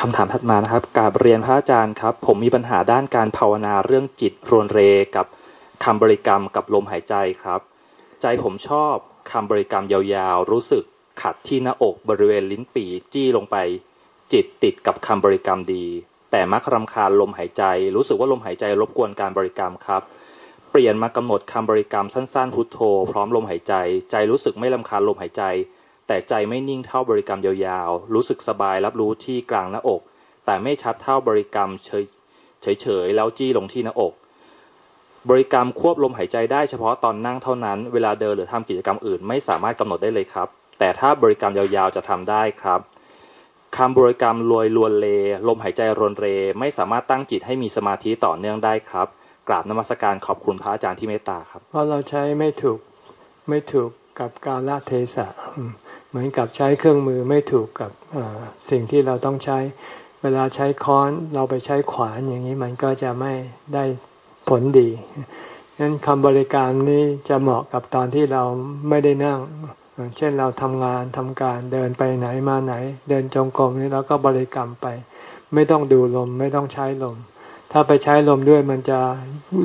คำถามถัดมานะครับกาบเรียนพระอาจารย์ครับ ผมมีปัญหาด้านการภาวนาเรื่องจิตรวนเรกับคำบริกรรมกับลมหายใจครับ ใจผมชอบคำบริกรรมยาวๆ รู้สึกขัดที่หน้าอกบริเวณลิ้นปี่จี้ลงไป จิตติดกับคำบริกรรมดี แต่มักรำคาญลมหายใจ รู้สึกว่าลมหายใจรบกวนการบริกรรมครับ เปลี่ยนมากำหนดคำบริกรรมสั้นๆพุทโธ พร้อมลมหายใจ ใจรู้สึกไม่ลำคาญลมหายใจ แต่ใจไม่นิ่งเท่าบริกรรมยาวๆ รู้สึกสบายรับรู้ที่กลางหน้าอก แต่ไม่ชัดเท่าบริกรรมเฉยๆแล้วจี้ลงที่หน้าอก บริกรรมควบลมหายใจได้เฉพาะตอนนั่งเท่านั้น เวลาเดินหรือทำกิจกรรมอื่น ไม่สามารถกำหนดได้เลยครับ แต่ถ้าบริกรรมยาวๆจะทำได้ครับคำบริกรรมลอยลวนเล ลมหายใจรนเร ไม่สามารถตั้งจิตให้มีสมาธิต่อเนื่องได้ครับ กราบนมัสการขอบคุณพระอาจารย์ที่เมตตาครับ เพราะเราใช้ไม่ถูกไม่ถูกกับกาลเทศะ เหมือนกับใช้เครื่องมือไม่ถูกกับสิ่งที่เราต้องใช้ เวลาใช้ค้อนเราไปใช้ขวานอย่างนี้มันก็จะไม่ได้ผลดีงั้นคำบริการนี้จะเหมาะกับตอนที่เราไม่ได้นั่ง เช่นเราทำงานทำการเดินไปไหนมาไหน เดินจงกรมนี้เราก็บริกรรมไป ไม่ต้องดูลมไม่ต้องใช้ลม ถ้าไปใช้ลมด้วยมันจะ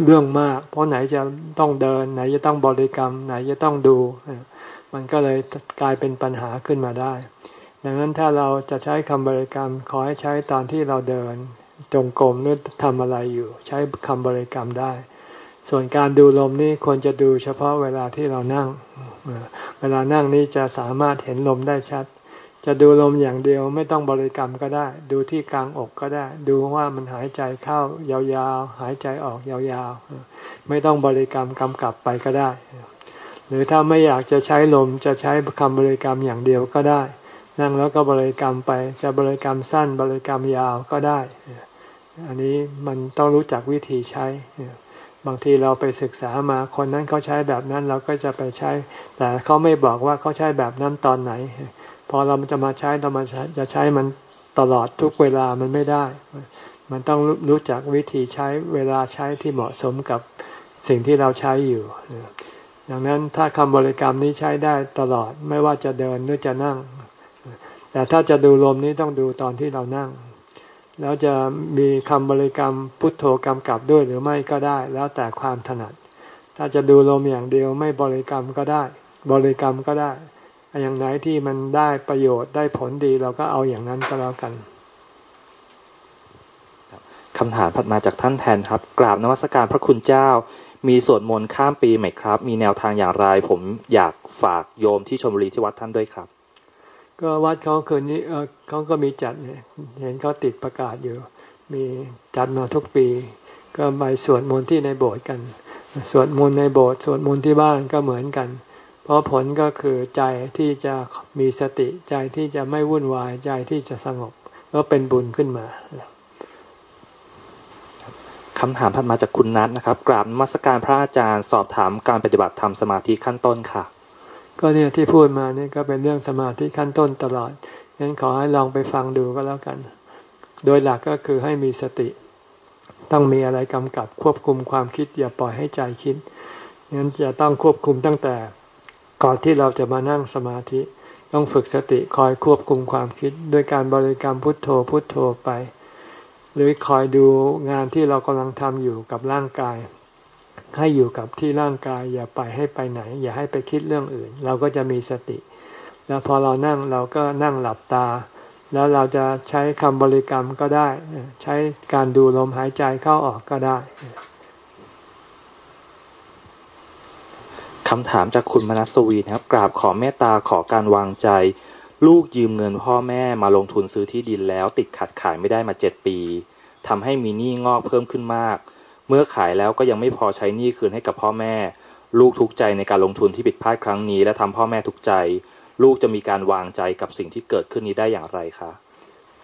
เรื่องมาก เพราะไหนจะต้องเดิน ไหนจะต้องบริกรรม ไหนจะต้องดู มันก็เลยกลายเป็นปัญหาขึ้นมาได้ ดังนั้นถ้าเราจะใช้คำบริกรรมขอให้ใช้ตอนที่เราเดิน จงกรมหรือทำอะไรอยู่ ใช้คำบริกรรมได้ ส่วนการดูลมนี่ควรจะดูเฉพาะเวลาที่เรานั่ง เวลานั่งนี่จะสามารถเห็นลมได้ชัด จะดูลมอย่างเดียวไม่ต้องบริกรรมก็ได้ ดูที่กลางอกก็ได้ ดูว่ามันหายใจเข้ายาวๆ หายใจออกยาวๆ ไม่ต้องบริกรรมกำกับไปก็ได้ หรือถ้าไม่อยากจะใช้ลมจะใช้คำบริกรรมอย่างเดียวก็ได้ นั่งแล้วก็บริกรรมไป จะบริกรรมสั้นบริกรรมยาวก็ได้ อันนี้มันต้องรู้จักวิธีใช้ บางทีเราไปศึกษามาคนนั้นเขาใช้แบบนั้นเราก็จะไปใช้ แต่เขาไม่บอกว่าเขาใช้แบบนั้นตอนไหน พอเราจะมาใช้เรามาจะใช้มันตลอดทุกเวลามันไม่ได้ มันต้องรู้จักวิธีใช้เวลาใช้ที่เหมาะสมกับสิ่งที่เราใช้อยู่ ดังนั้นถ้าคำบริกรรมนี้ใช้ได้ตลอดไม่ว่าจะเดินหรือจะนั่ง แต่ถ้าจะดูลมนี้ต้องดูตอนที่เรานั่ง แล้วจะมีคำบริกรรมพุทโธกำกับด้วยหรือไม่ก็ได้ แล้วแต่ความถนัด ถ้าจะดูลมอย่างเดียวไม่บริกรรมก็ได้ บริกรรมก็ได้ อย่างไหนที่มันได้ประโยชน์ได้ผลดีเราก็เอาอย่างนั้นก็แล้วกันคำถามผัดมาจากท่านแทนครับ กราบนวัสการพระคุณเจ้า มีสวดมนต์ข้ามปีไหมครับ มีแนวทางอย่างไร ผมอยากฝากโยมที่ชมบุรีที่วัดท่านด้วยครับ ก็วัดเขาคืนนี้เขาก็มีจัดเนี่ยเห็นเขาติดประกาศอยู่ มีจัดมาทุกปี ก็ไปสวดมนต์ที่ในโบสถ์กัน สวดมนต์ในโบสถ์สวดมนต์ที่บ้านก็เหมือนกัน เพราะผลก็คือใจที่จะมีสติใจที่จะไม่วุ่นวายใจที่จะสงบก็เป็นบุญขึ้นมา คำถามถัดมาจากคุณนัทนะครับ กราบมัสการพระอาจารย์สอบถามการปฏิบัติธรรมสมาธิขั้นต้นค่ะ ก็เนี่ยที่พูดมานี่ก็เป็นเรื่องสมาธิขั้นต้นตลอดงั้นขอให้ลองไปฟังดูก็แล้วกัน โดยหลักก็คือให้มีสติ ต้องมีอะไรกำกับควบคุมความคิดอย่าปล่อยให้ใจคิดงั้นจะต้องควบคุมตั้งแต่ ก่อนที่เราจะมานั่งสมาธิ ต้องฝึกสติคอยควบคุมความคิด ด้วยการบริกรรมพุทโธพุทโธไป หรือคอยดูงานที่เรากำลังทำอยู่กับร่างกาย ให้อยู่กับที่ร่างกาย อย่าไปให้ไปไหน อย่าให้ไปคิดเรื่องอื่น เราก็จะมีสติ แล้วพอเรานั่งเราก็นั่งหลับตา แล้วเราจะใช้คำบริกรรมก็ได้ ใช้การดูลมหายใจเข้าออกก็ได้คำถามจากคุณมนัสวีนะครับ กราบขอเมตตาขอการวางใจ ลูกยืมเงินพ่อแม่มาลงทุนซื้อที่ดินแล้วติดขัดขายไม่ได้มาเจ็ดปีทำให้มีหนี้งอกเพิ่มขึ้นมาก เมื่อขายแล้วก็ยังไม่พอใช้หนี้คืนให้กับพ่อแม่ ลูกทุกใจในการลงทุนที่ผิดพลาดครั้งนี้ และทำพ่อแม่ทุกใจ ลูกจะมีการวางใจกับสิ่งที่เกิดขึ้นนี้ได้อย่างไรคะ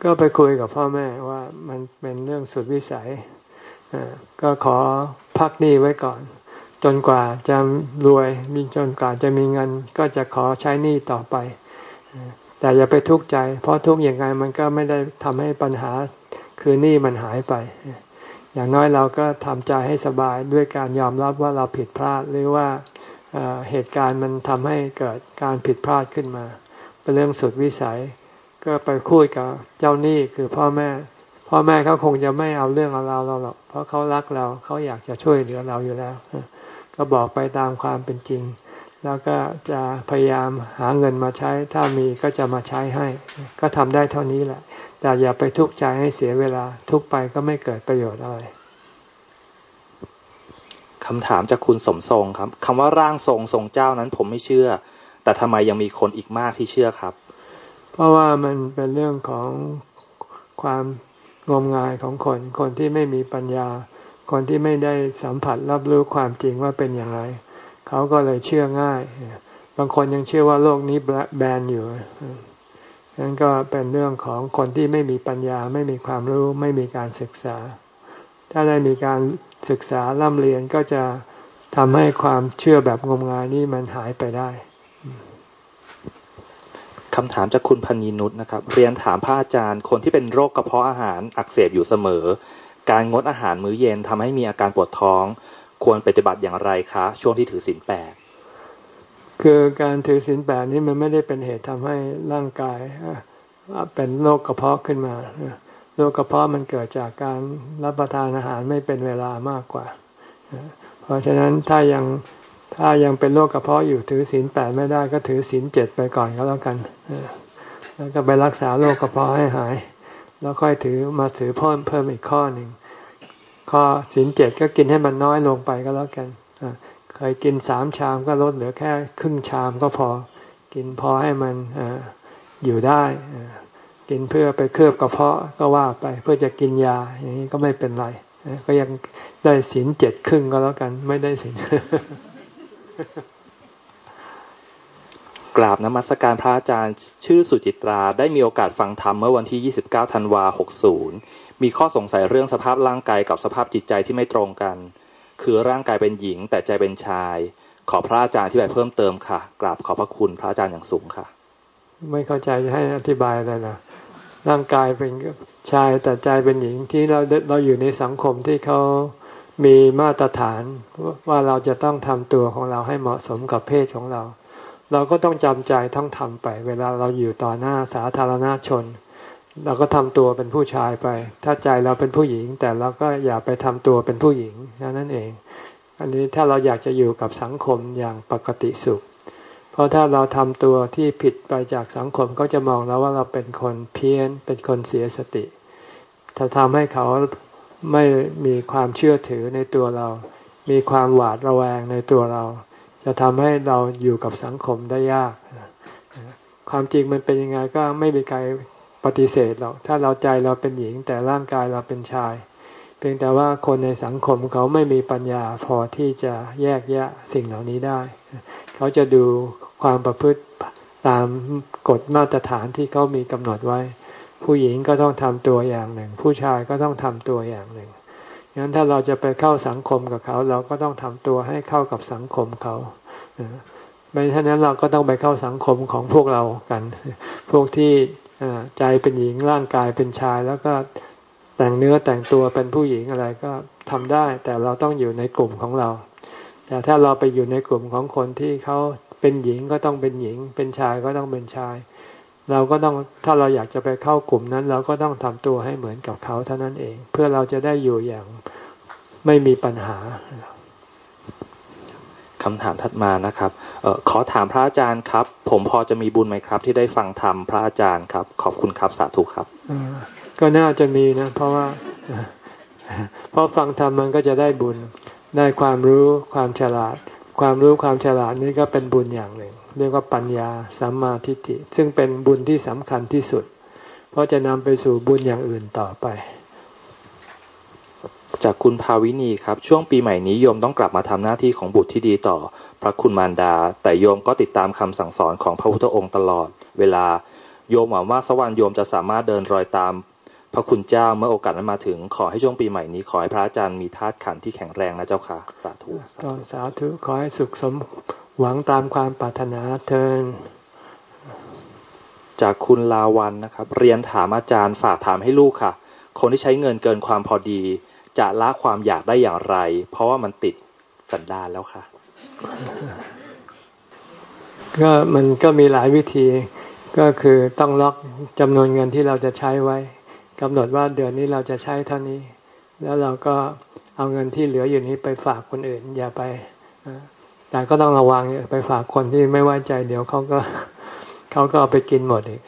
ก็ไปคุยกับพ่อแม่ว่ามันเป็นเรื่องสุดวิสัยก็ขอพักหนี้ไว้ก่อน จนกว่าจะรวยมีจนกว่าจะมีเงิน ก็จะขอใช้หนี้ต่อไป แต่อย่าไปทุกข์ใจ เพราะทุกข์อย่างไรมันก็ไม่ได้ทำให้ปัญหาคือหนี้มันหายไป อย่างน้อยเราก็ทำใจให้สบายด้วยการยอมรับว่าเราผิดพลาดหรือว่าเหตุการณ์มันทำให้เกิดการผิดพลาดขึ้นมา เป็นเรื่องสุดวิสัย ก็ไปคุยกับเจ้าหนี้คือพ่อแม่ พ่อแม่เขาคงจะไม่เอาเรื่องเอาเราเราหรอกเพราะเขารักเราเขาอยากจะช่วยเหลือเราอยู่แล้ว ก็บอกไปตามความเป็นจริง แล้วก็จะพยายามหาเงินมาใช้ ถ้ามีก็จะมาใช้ให้ ก็ทำได้เท่านี้แหละ แต่อย่าไปทุกข์ใจให้เสียเวลา ทุกไปก็ไม่เกิดประโยชน์อะไรคำถามจากคุณสมทรงครับคำว่าร่างทรงทรงเจ้านั้นผมไม่เชื่อ แต่ทำไมยังมีคนอีกมากที่เชื่อครับ เพราะว่ามันเป็นเรื่องของความงมงายของคน คนที่ไม่มีปัญญา คนที่ไม่ได้สัมผัสรับรู้ความจริงว่าเป็นอย่างไร เขาก็เลยเชื่อง่าย บางคนยังเชื่อว่าโลกนี้แบนอยู่นั้นก็เป็นเรื่องของคนที่ไม่มีปัญญา ไม่มีความรู้ ไม่มีการศึกษา ถ้าได้มีการศึกษาล่ำเรียนก็จะทำให้ความเชื่อแบบงมงายนี้มันหายไปได้คำถามจากคุณพันีนุษนะครับ เรียนถามพระอาจารย์ คนที่เป็นโรคกระเพาะอาหารอักเสบอยู่เสมอ การงดอาหารมื้อเย็นทำให้มีอาการปวดท้อง ควรปฏิบัติอย่างไรคะ ช่วงที่ถือศีลแปดคือการถือศีลแปดนี่มันไม่ได้เป็นเหตุทำให้ร่างกายเป็นโรคกระเพาะขึ้นมาโรคกระเพาะมันเกิดจากการรับประทานอาหารไม่เป็นเวลามากกว่า เพราะฉะนั้นถ้ายังถ้ายังเป็นโรคกระเพาะอยู่ถือศีลแปดไม่ได้ก็ถือศีลเจ็ดไปก่อนก็แล้วกันแล้วก็ไปรักษาโรคกระเพาะให้หาย แล้วค่อยถือมาถือเพิ่มเพิ่มอีกข้อหนึ่ง ข้อสินเจ็ดก็กินให้มันน้อยลงไปก็แล้วกันเคยกินสามชามก็ลดเหลือแค่ครึ่งชามก็พอ กินพอให้มันออยู่ได้ กินเพื่อไปเคลือบกระเพาะก็ว่าไปเพื่อจะกินยาอย่างนี้ก็ไม่เป็นไร ก็ยังได้สินเจ็ดครึ่งก็แล้วกัน ไม่ได้สินกราบนมัสการพระอาจารย์ ชื่อสุจิตราได้มีโอกาสฟังธรรมเมื่อวันที่ 29 ธันวา 60 มีข้อสงสัยเรื่องสภาพร่างกายกับสภาพจิตใจที่ไม่ตรงกัน คือร่างกายเป็นหญิงแต่ใจเป็นชาย ขอพระอาจารย์ที่บายเพิ่มเติมค่ะกราบขอบพระคุณพระอาจารย์อย่างสูงค่ะ ไม่เข้าใจจะให้อธิบายอะไรนะร่างกายเป็นชายแต่ใจเป็นหญิงที่เราเราอยู่ในสังคมที่เขามีมาตรฐานว่าเราจะต้องทำตัวของเราให้เหมาะสมกับเพศของเรา เราก็ต้องจำใจต้องทำไป เวลาเราอยู่ต่อหน้าสาธารณชน เราก็ทำตัวเป็นผู้ชายไป ถ้าใจเราเป็นผู้หญิง แต่เราก็อย่าไปทำตัวเป็นผู้หญิงนั่นเอง อันนี้ถ้าเราอยากจะอยู่กับสังคมอย่างปกติสุข เพราะถ้าเราทำตัวที่ผิดไปจากสังคมก็จะมองแล้วว่าเราเป็นคนเพี้ยน เป็นคนเสียสติ ถ้าทำให้เขาไม่มีความเชื่อถือในตัวเรา มีความหวาดระแวงในตัวเรา จะทำให้เราอยู่กับสังคมได้ยาก ความจริงมันเป็นยังไงก็ไม่มีใคร ปฏิเสธหรอก ถ้าเราใจเราเป็นหญิง แต่ร่างกายเราเป็นชาย เพียงแต่ว่าคนในสังคมเขาไม่มีปัญญาพอที่จะแยกแยะสิ่งเหล่านี้ได้ เขาจะดูความประพฤติตามกฎมาตรฐานที่เขามีกำหนดไว้ ผู้หญิงก็ต้องทำตัวอย่างหนึ่ง ผู้ชายก็ต้องทำตัวอย่างหนึ่งงั้นถ้าเราจะไปเข้าสังคมกับเขา เราก็ต้องทำตัวให้เข้ากับสังคมเขาไม่ฉะนั้นเราก็ต้องไปเข้าสังคมของพวกเรากัน พวกที่ ใจเป็นหญิงร่างกายเป็นชาย แล้วก็แต่งเนื้อแต่งตัวเป็นผู้หญิงอะไรก็ทำได้ แต่เราต้องอยู่ในกลุ่มของเรา แต่ถ้าเราไปอยู่ในกลุ่มของคนที่เขาเป็นหญิงก็ต้องเป็นหญิง เป็นชายก็ต้องเป็นชาย เราก็ต้องถ้าเราอยากจะไปเข้ากลุ่มนั้น เราก็ต้องทำตัวให้เหมือนกับเขาเท่านั้นเอง เพื่อเราจะได้อยู่อย่างไม่มีปัญหา คำถามถัดมานะครับออขอถามพระอาจารย์ครับ ผมพอจะมีบุญไหมครับ ที่ได้ฟังธรรมพระอาจารย์ครับ ขอบคุณครับสาธุครับก็น่าจะมีนะ เพราะว่าเพราะฟังธรรมมันก็จะได้บุญได้ความรู้ความฉลาด ความรู้ความฉลาดนี่ก็เป็นบุญอย่างหนึ่ง เรียกว่าปัญญาสัมมาทิฏฐิซึ่งเป็นบุญที่สำคัญที่สุด เพราะจะนำไปสู่บุญอย่างอื่นต่อไป จากคุณภาวินีครับ ช่วงปีใหม่นี้โยมต้องกลับมาทำหน้าที่ของบุตรที่ดีต่อ พระคุณมารดา แต่โยมก็ติดตามคำสั่งสอนของพระพุทธองค์ตลอด เวลาโยมหวังว่าสวรรค์โยมจะสามารถเดินรอยตาม พระคุณเจ้าเมื่อโอกาสนั้นมาถึง ขอให้ช่วงปีใหม่นี้ขอให้พระอาจารย์มีธาตุขันธ์ที่แข็งแรงนะเจ้าค่ะสาธุก็สาธุขอให้สุขสมหวังตามความปรารถนาเทินจากคุณลาวันนะครับ เรียนถามอาจารย์ฝากถามให้ลูกค่ะ คนที่ใช้เงินเกินความพอดี จะละความอยากได้อย่างไร เพราะว่ามันติดสันดานแล้วค่ะ ก็มันก็มีหลายวิธีก็คือต้องล็อกจำนวนเงินที่เราจะใช้ไว้กำหนดว่าเดือนนี้เราจะใช้เท่านี้ แล้วเราก็เอาเงินที่เหลืออยู่นี้ไปฝากคนอื่น อย่าไปแต่ก็ต้องระวังไปฝากคนที่ไม่ไว้ใจ เดี๋ยวเขาก็เขาก็เอาไปกินหมดอีก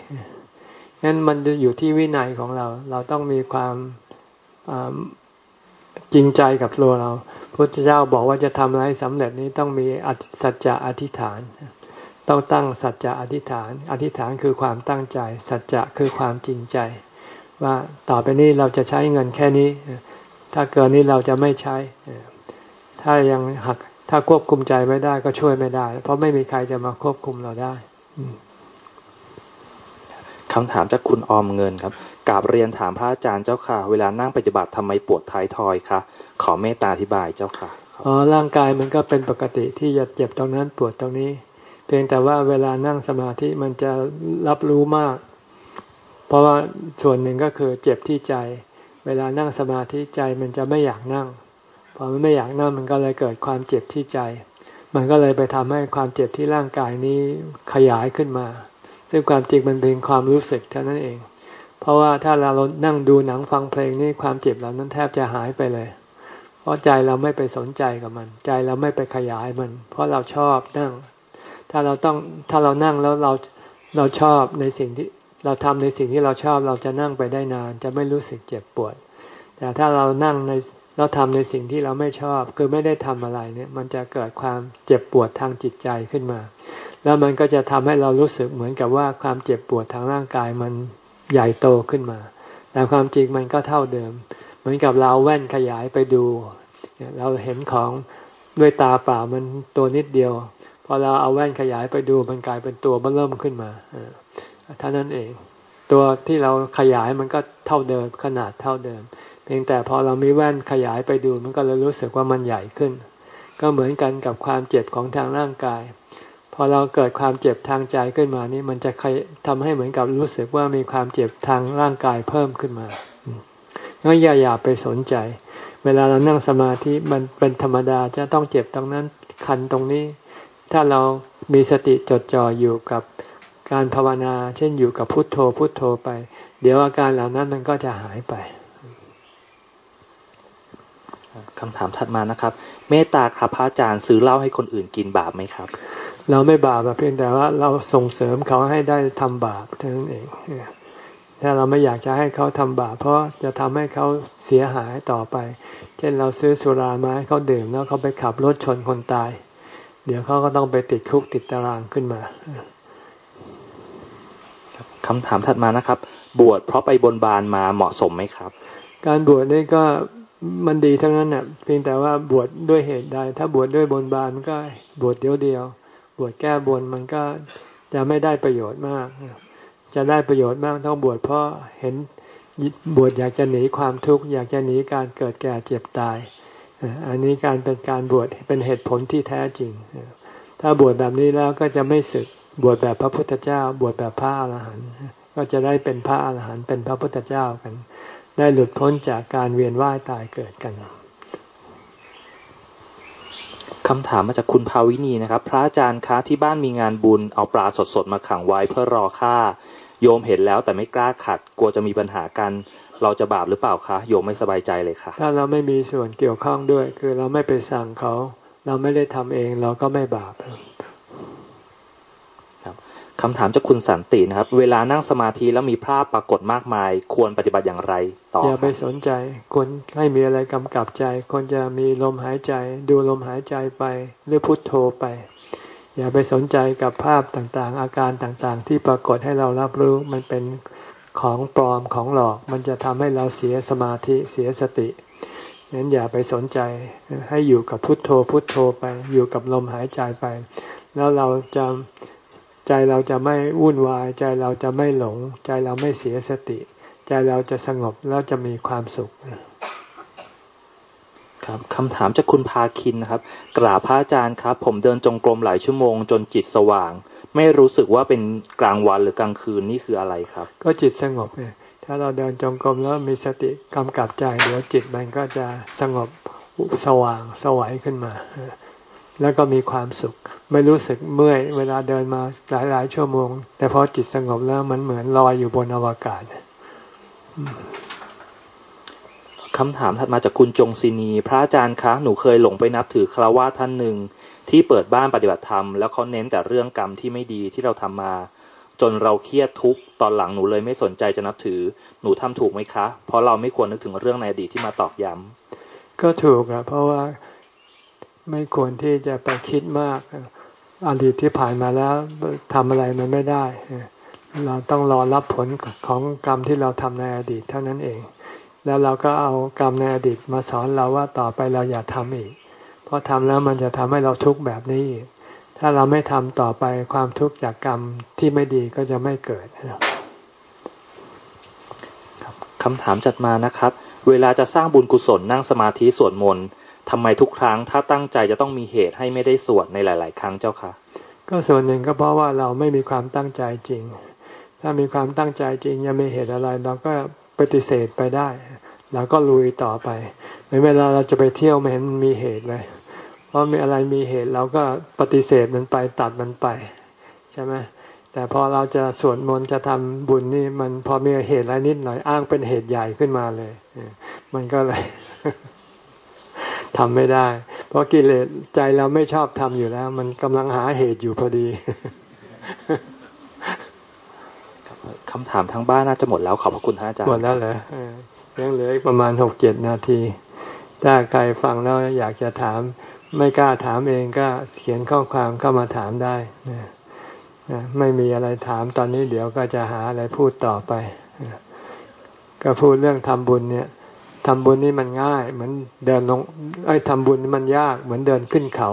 งั้นมันอยู่ที่วินัยของเรา เราต้องมีความ จริงใจกับตัวเราพระเจ้าบอกว่าจะทำอะไรสำเร็จนี้ต้องมีสัจจะอธิษฐาน ต้องตั้งสัจจะอธิษฐาน อธิษฐานคือความตั้งใจ สัจจะคือความจริงใจ ว่าต่อไปนี้เราจะใช้เงินแค่นี้ ถ้าเกินนี้เราจะไม่ใช้ ถ้ายังหักถ้าควบคุมใจไม่ได้ก็ช่วยไม่ได้ เพราะไม่มีใครจะมาควบคุมเราได้คำถามจากคุณออมเงินครับ กราบเรียนถามพระอาจารย์เจ้าค่ะ เวลานั่งปฏิบัติทำไมปวดท้ายทอยคะขอเมตตาอธิบายเจ้าค่ะอ๋อร่างกายมันก็เป็นปกติที่จะเจ็บตรงนั้นปวดตรงนี้ เพียงแต่ว่าเวลานั่งสมาธิมันจะรับรู้มาก เพราะว่าส่วนหนึ่งก็คือเจ็บที่ใจ เวลานั่งสมาธิใจมันจะไม่อยากนั่งพอมันไม่อยากนั่งมันก็เลยเกิดความเจ็บที่ใจ มันก็เลยไปทำให้ความเจ็บที่ร่างกายนี้ขยายขึ้นมา ซึ่งความจริงมันเป็นความรู้สึกเท่านั้นเอง เพราะว่าถ้าเรานั่งดูหนังฟังเพลงนี่ความเจ็บเหล่านั้นแทบจะหายไปเลย เพราะใจเราไม่ไปสนใจกับมัน ใจเราไม่ไปขยายมัน เพราะเราชอบนั่ง ถ้าเราต้องถ้าเรานั่งแล้วเราเราชอบในสิ่งที่เราทำในสิ่งที่เราชอบเราจะนั่งไปได้นาน จะไม่รู้สึกเจ็บปวด แต่ถ้าเรานั่งในเราทำในสิ่งที่เราไม่ชอบ คือไม่ได้ทำอะไรเนี่ย มันจะเกิดความเจ็บปวดทางจิตใจขึ้นมา แล้วมันก็จะทำให้เรารู้สึกเหมือนกับว่าความเจ็บปวดทางร่างกายมัน ใหญ่โตขึ้นมา แต่ความจริงมันก็เท่าเดิม เหมือนกับเราแว่นขยายไปดู เราเห็นของด้วยตาเปล่ามันตัวนิดเดียว พอเราเอาแว่นขยายไปดูมันกลายเป็นตัวมันเริ่มขึ้นมาเท่านั้นเอง ตัวที่เราขยายมันก็เท่าเดิมขนาดเท่าเดิม เพียงแต่พอเรามีแว่นขยายไปดูมันก็เลยรู้สึกว่ามันใหญ่ขึ้น ก็เหมือนกันกับความเจ็บของทางร่างกาย พอเราเกิดความเจ็บทางใจขึ้นมานี่มันจะทำให้เหมือนกับรู้สึกว่ามีความเจ็บทางร่างกายเพิ่มขึ้นมางั้นอย่าอย่าไปสนใจ เวลาเรานั่งสมาธิมันเป็นธรรมดาจะต้องเจ็บตรงนั้นคันตรงนี้ ถ้าเรามีสติจดจ่ออยู่กับการภาวนา เช่นอยู่กับพุทโธพุทโธไป เดี๋ยวอาการเหล่านั้นมันก็จะหายไปคำถามถัดมานะครับ เมตตาครับพระอาจารย์ซื้อเหล้าให้คนอื่นกินบาปไหมครับ เราไม่บาปเพียงแต่ว่าเราส่งเสริมเขาให้ได้ทำบาปเท่านั้นเองถ้าเราไม่อยากจะให้เขาทำบาปเพราะจะทำให้เขาเสียหายต่อไป เช่นเราซื้อสุรามาให้เขาดื่มแล้วเขาไปขับรถชนคนตาย เดี๋ยวเขาก็ต้องไปติดคุกติดตารางขึ้นมาคำถามถัดมานะครับ บวชเพราะไปบนบานมาเหมาะสมไหมครับ การบวชนี่ก็มันดีทั้งนั้นเนี่ยเพียงแต่ว่าบวชดด้วยเหตุใด ถ้าบวชดด้วยบนบานมันก็บวชเดียวเดียว บวชแก้บนมันก็จะไม่ได้ประโยชน์มาก จะได้ประโยชน์มากต้องบวชเพราะเห็นบวชอยากจะหนีความทุกข์อยากจะหนีการเกิดแก่เจ็บตาย อันนี้การเป็นการบวชเป็นเหตุผลที่แท้จริง ถ้าบวชแบบนี้แล้วก็จะไม่สึกบวชแบบพระพุทธเจ้า บวชแบบพระอรหันต์ก็จะได้เป็นพระอรหันต์เป็นพระพุทธเจ้ากัน ได้หลุดพ้นจากการเวียนว่ายตายเกิดกัน คำถามมาจากคุณภาวินีนะครับ พระอาจารย์คะที่บ้านมีงานบุญ เอาปลาสดๆมาขังไว้เพื่อรอค่า โยมเห็นแล้วแต่ไม่กล้าขัด กลัวจะมีปัญหากัน เราจะบาปหรือเปล่าคะ โยมไม่สบายใจเลยค่ะ ถ้าเราไม่มีส่วนเกี่ยวข้องด้วย คือเราไม่ไปสั่งเขา เราไม่ได้ทำเองเราก็ไม่บาป คำถามจากคุณสันตินะครับ เวลานั่งสมาธิแล้วมีภาพปรากฏมากมาย ควรปฏิบัติอย่างไร ต่ออย่าไปสนใจควรให้มีอะไรกำกับใจควรจะมีลมหายใจ ดูลมหายใจไปหรือพุทโธไป อย่าไปสนใจกับภาพต่างๆ อาการต่างๆ ที่ปรากฏให้เรารับรู้มันเป็นของปลอมของหลอก มันจะทำให้เราเสียสมาธิเสียสตินั้นอย่าไปสนใจให้อยู่กับพุทโธพุทโธไป อยู่กับลมหายใจไป แล้วเราจะ ใจเราจะไม่วุ่นวาย ใจเราจะไม่หลง ใจเราไม่เสียสติ ใจเราจะสงบแล้วจะมีความสุขครับคำถามจากคุณพาคินนะครับกราบพระอาจารย์ครับ ผมเดินจงกรมหลายชั่วโมง จนจิตสว่าง ไม่รู้สึกว่าเป็นกลางวันหรือกลางคืนนี่คืออะไรครับ ก็จิตสงบเนี่ยถ้าเราเดินจงกรมแล้วมีสติกำกับใจเดี๋ยวจิตมันก็จะสงบสว่างสวัยขึ้นมา แล้วก็มีความสุข ไม่รู้สึกเมื่อย เวลาเดินมาหลายหลายชั่วโมง แต่พอจิตสงบแล้วมันเหมือนลอยอยู่บนอวกาศคำถามถัดมาจากคุณจงศินี พระอาจารย์คะ หนูเคยหลงไปนับถือคราวาท่านหนึ่งที่เปิดบ้านปฏิบัติธรรม แล้วเขาเน้นแต่เรื่องกรรมที่ไม่ดีที่เราทำมา จนเราเครียดทุกตอนหลังหนูเลยไม่สนใจจะนับถือ หนูทำถูกไหมคะ เพราะเราไม่ควรนึกถึงเรื่องในอดีตที่มาตอกย้ำก็ถูกอะเพราะว่า ไม่ควรที่จะไปคิดมากอดีตที่ผ่านมาแล้วทำอะไรมันไม่ได้ เราต้องรอรับผลของกรรมที่เราทำในอดีตเท่านั้นเอง แล้วเราก็เอากรรมในอดีตมาสอนเราว่าต่อไปเราอย่าทำอีก เพราะทำแล้วมันจะทำให้เราทุกข์แบบนี้อีกถ้าเราไม่ทำต่อไปความทุกข์จากกรรมที่ไม่ดีก็จะไม่เกิดคำถามจัดมานะครับ เวลาจะสร้างบุญกุศลนั่งสมาธิสวดมนต์ ทำไมทุกครั้งถ้าตั้งใจจะต้องมีเหตุให้ไม่ได้สวดในหลาย ๆ ครั้งเจ้าคะก็ส่วนหนึ่งก็เพราะว่าเราไม่มีความตั้งใจจริง ถ้ามีความตั้งใจจริงยังไม่เหตุอะไร เราก็ปฏิเสธไปได้เราก็ลุยต่อไปไม่เวลาเราจะไปเที่ยวไม่เห็นมีเหตุเลยเพราะมีอะไรมีเหตุเราก็ปฏิเสธมันไปตัดมันไปใช่ไหมแต่พอเราจะสวดมนต์จะทำบุญนี่มันพอมีเหตุอะไรนิดหน่อยอ้างเป็นเหตุใหญ่ขึ้นมาเลยมันก็เลย ทำไม่ได้ เพราะกิเลสใจเราไม่ชอบทำอยู่แล้ว มันกำลังหาเหตุอยู่พอดีคำถามทางบ้านน่าจะหมดแล้วขอบพระคุณท่านอาจารย์หมดแล้วเหรอยังเหลืออีกประมาณหกเจ็ดนาที ถ้าใครฟังแล้วอยากจะถาม ไม่กล้าถามเองก็เขียนข้อความเข้ามาถามได้ไม่มีอะไรถามตอนนี้เดี๋ยวก็จะหาอะไรพูดต่อไป ก็พูดเรื่องทำบุญเนี่ย ทำบุญนี่มันง่าย เหมือนเดินลงไอ้ทำบุญนี่มันยาก เหมือนเดินขึ้นเขา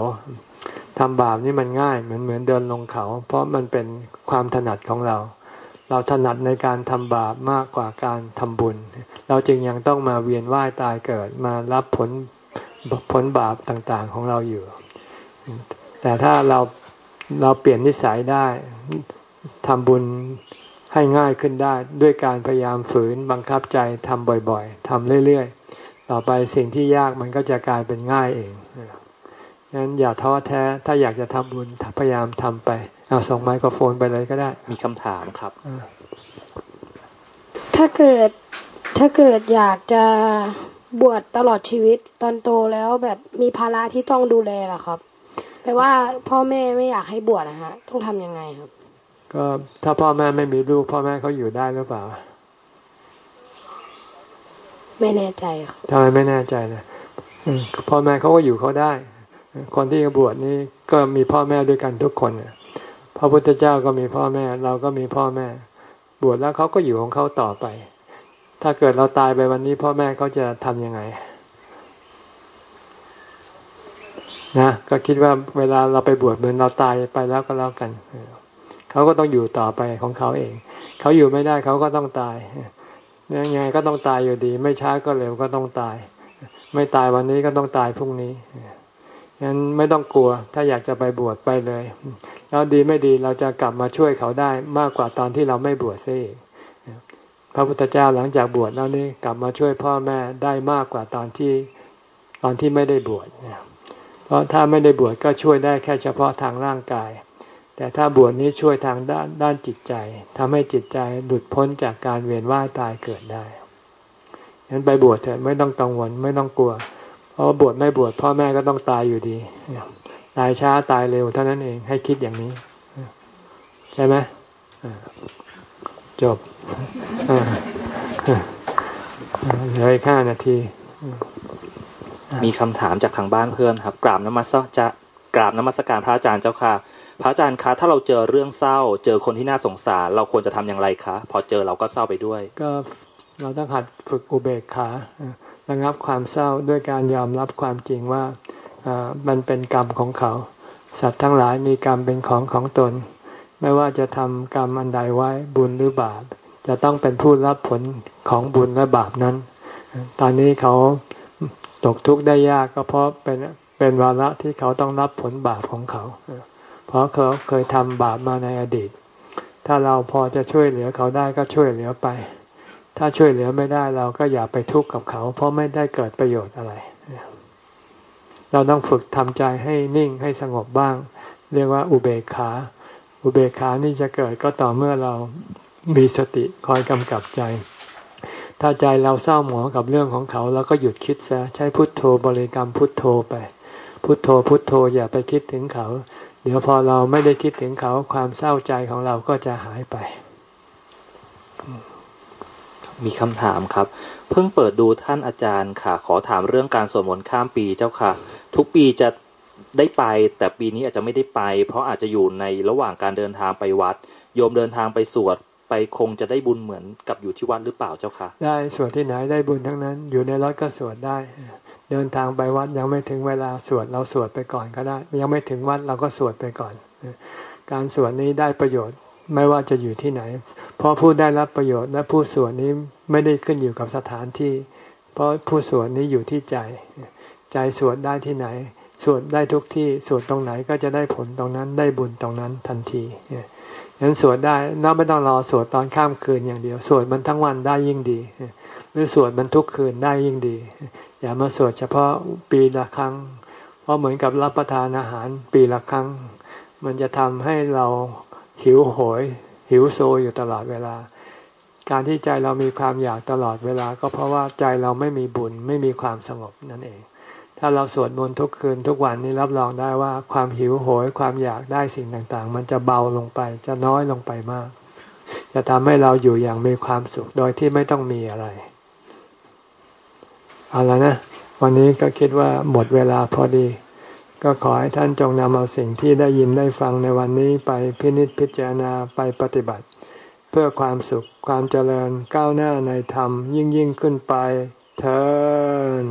ทำบาปนี่มันง่าย เหมือนเหมือนเดินลงเขา เพราะมันเป็นความถนัดของเรา เราถนัดในการทำบาปมากกว่าการทำบุญ เราจึงยังต้องมาเวียนว่ายตายเกิดมารับผลผลบาปต่างๆของเราอยู่ แต่ถ้าเราเราเปลี่ยนนิสัยได้ทำบุญ ให้ง่ายขึ้นได้ ด้วยการพยายามฝืนบังคับใจทำบ่อยๆทำเรื่อยๆ ต่อไปสิ่งที่ยากมันก็จะกลายเป็นง่ายเองงั้นอย่าท้อแท้ ถ้าอยากจะทำบุญพยายามทำไป เอาส่งไมโครโฟนไปเลยก็ได้ มีคำถามครับ ถ้าเกิดถ้าเกิดอยากจะบวชตลอดชีวิตตอนโตแล้วแบบมีภาระที่ต้องดูแลล่ะครับแปลว่าพ่อแม่ไม่อยากให้บวชนะฮะ ต้องทำยังไงครับ ก็ถ้าพ่อแม่ไม่มีลูก พ่อแม่เขาอยู่ได้หรือเปล่า ไม่แน่ใจค่ะทำไมไม่แน่ใจนะพ่อแม่เขาก็อยู่เขาได้ คนที่บวชนี่ก็มีพ่อแม่ด้วยกันทุกคนพระพุทธเจ้าก็มีพ่อแม่ เราก็มีพ่อแม่ บวชแล้วเขาก็อยู่ของเขาต่อไป ถ้าเกิดเราตายไปวันนี้ พ่อแม่เขาจะทำยังไงนะก็คิดว่าเวลาเราไปบวชเหมือนเราตายไปแล้วก็แล้วกัน เขาก็ต้องอยู่ต่อไปของเขาเอง เขาอยู่ไม่ได้เขาก็ต้องตายยังไงก็ต้องตายอยู่ดี ไม่ช้าก็เร็วก็ต้องตาย ไม่ตายวันนี้ก็ต้องตายพรุ่งนี้งั้นไม่ต้องกลัว ถ้าอยากจะไปบวชไปเลย แล้วดีไม่ดีเราจะกลับมาช่วยเขาได้มากกว่าตอนที่เราไม่บวชซะอีพระพุทธเจ้าหลังจากบวชแล้วนี่กลับมาช่วยพ่อแม่ได้มากกว่าตอนที่ตอนที่ไม่ได้บวชเพราะถ้าไม่ได้บวชก็ช่วยได้แค่เฉพาะทางร่างกาย แต่ถ้าบวชนี้ช่วยทางด้านด้านจิตใจทำให้จิตใจหลุดพ้นจากการเวียนว่ายตายเกิดได้งั้นไปบวชเถอะไม่ต้องกังวลไม่ต้องกลัว เพราะบวชไม่บวชพ่อแม่ก็ต้องตายอยู่ดีตายช้าตายเร็วเท่านั้นเองให้คิดอย่างนี้ ใช่ไหมจบเหลืออีกห้านาที มีคำถามจากทางบ้านเพื่อนครับ กราบนมัสจะกราบนมัสการพระอาจารย์เจ้าค่ะ พระอาจารย์คะถ้าเราเจอเรื่องเศร้า เจอคนที่น่าสงสาร เราควรจะทำอย่างไรคะ พอเจอเราก็เศร้าไปด้วย ก็เราต้องหัดฝึกอุเบกขาระงับความเศร้าด้วยการยอมรับความจริงว่ามันเป็นกรรมของเขา สัตว์ทั้งหลายมีกรรมเป็นของของตน ไม่ว่าจะทำกรรมอันใดไว้บุญหรือบาป จะต้องเป็นผู้รับผลของบุญและบาปนั้น ตอนนี้เขาตกทุกข์ได้ยากก็เพราะเป็นเป็นวาระที่เขาต้องรับผลบาปของเขา เพราะเขาเคยทำบาปมาในอดีต ถ้าเราพอจะช่วยเหลือเขาได้ก็ช่วยเหลือไป ถ้าช่วยเหลือไม่ได้เราก็อย่าไปทุกข์กับเขา เพราะไม่ได้เกิดประโยชน์อะไร เราต้องฝึกทำใจให้นิ่งให้สงบบ้าง เรียกว่าอุเบกขา อุเบกขานี่จะเกิดก็ต่อเมื่อเรามีสติคอยกำกับใจ ถ้าใจเราเศร้าหมองกับเรื่องของเขาเราก็หยุดคิดซะใช้พุทโธบริกรรมพุทโธไป พุทโธพุทโธอย่าไปคิดถึงเขา เดี๋ยวพอเราไม่ได้คิดถึงเขาความเศร้าใจของเราก็จะหายไป มีคำถามครับ เพิ่งเปิดดูท่านอาจารย์ค่ะ ขอถามเรื่องการสวดมนต์ข้ามปีเจ้าค่ะ ทุกปีจะได้ไป แต่ปีนี้อาจจะไม่ได้ไป เพราะอาจจะอยู่ในระหว่างการเดินทางไปวัด โยมเดินทางไปสวดไปคงจะได้บุญเหมือนกับอยู่ที่วัดหรือเปล่าเจ้าค่ะ ได้สวดที่ไหนได้บุญทั้งนั้น อยู่ในรถก็สวดได้ เดินทางไปวัดยังไม่ถึงเวลาสวดเราสวดไปก่อนก็ได้ ยังไม่ถึงวัดเราก็สวดไปก่อน การสวดนี้ได้ประโยชน์ไม่ว่าจะอยู่ที่ไหน เพราะผู้ได้รับประโยชน์และผู้สวดนี้ไม่ได้ขึ้นอยู่กับสถานที่ เพราะผู้สวดนี้อยู่ที่ใจ ใจสวดได้ที่ไหน สวดได้ทุกที่สวดตรงไหนก็จะได้ผลตรงนั้นได้บุญตรงนั้นทันทีงั้นสวดได้น่าไม่ต้องรอสวดตอนข้ามคืนอย่างเดียว สวดมันทั้งวันได้ยิ่งดี หรือสวดมันทุกคืนได้ยิ่งดี อย่ามาสวดเฉพาะปีละครั้ง เพราะเหมือนกับรับประทานอาหารปีละครั้ง มันจะทำให้เราหิวโหย หิวโซอยู่ตลอดเวลา การที่ใจเรามีความอยากตลอดเวลา ก็เพราะว่าใจเราไม่มีบุญไม่มีความสงบนั่นเอง ถ้าเราสวดมนต์ทุกคืนทุกวันนี้รับรองได้ว่าความหิวโหยความอยากได้สิ่งต่างๆ มันจะเบาลงไปจะน้อยลงไปมาก จะทำให้เราอยู่อย่างมีความสุขโดยที่ไม่ต้องมีอะไร เอาละนะ วันนี้ก็คิดว่าหมดเวลาพอดี ก็ขอให้ท่านจงนำเอาสิ่งที่ได้ยินได้ฟังในวันนี้ไปพินิจพิจารณาไปปฏิบัติ เพื่อความสุขความเจริญก้าวหน้าในธรรมยิ่งยิ่งขึ้นไปเธอ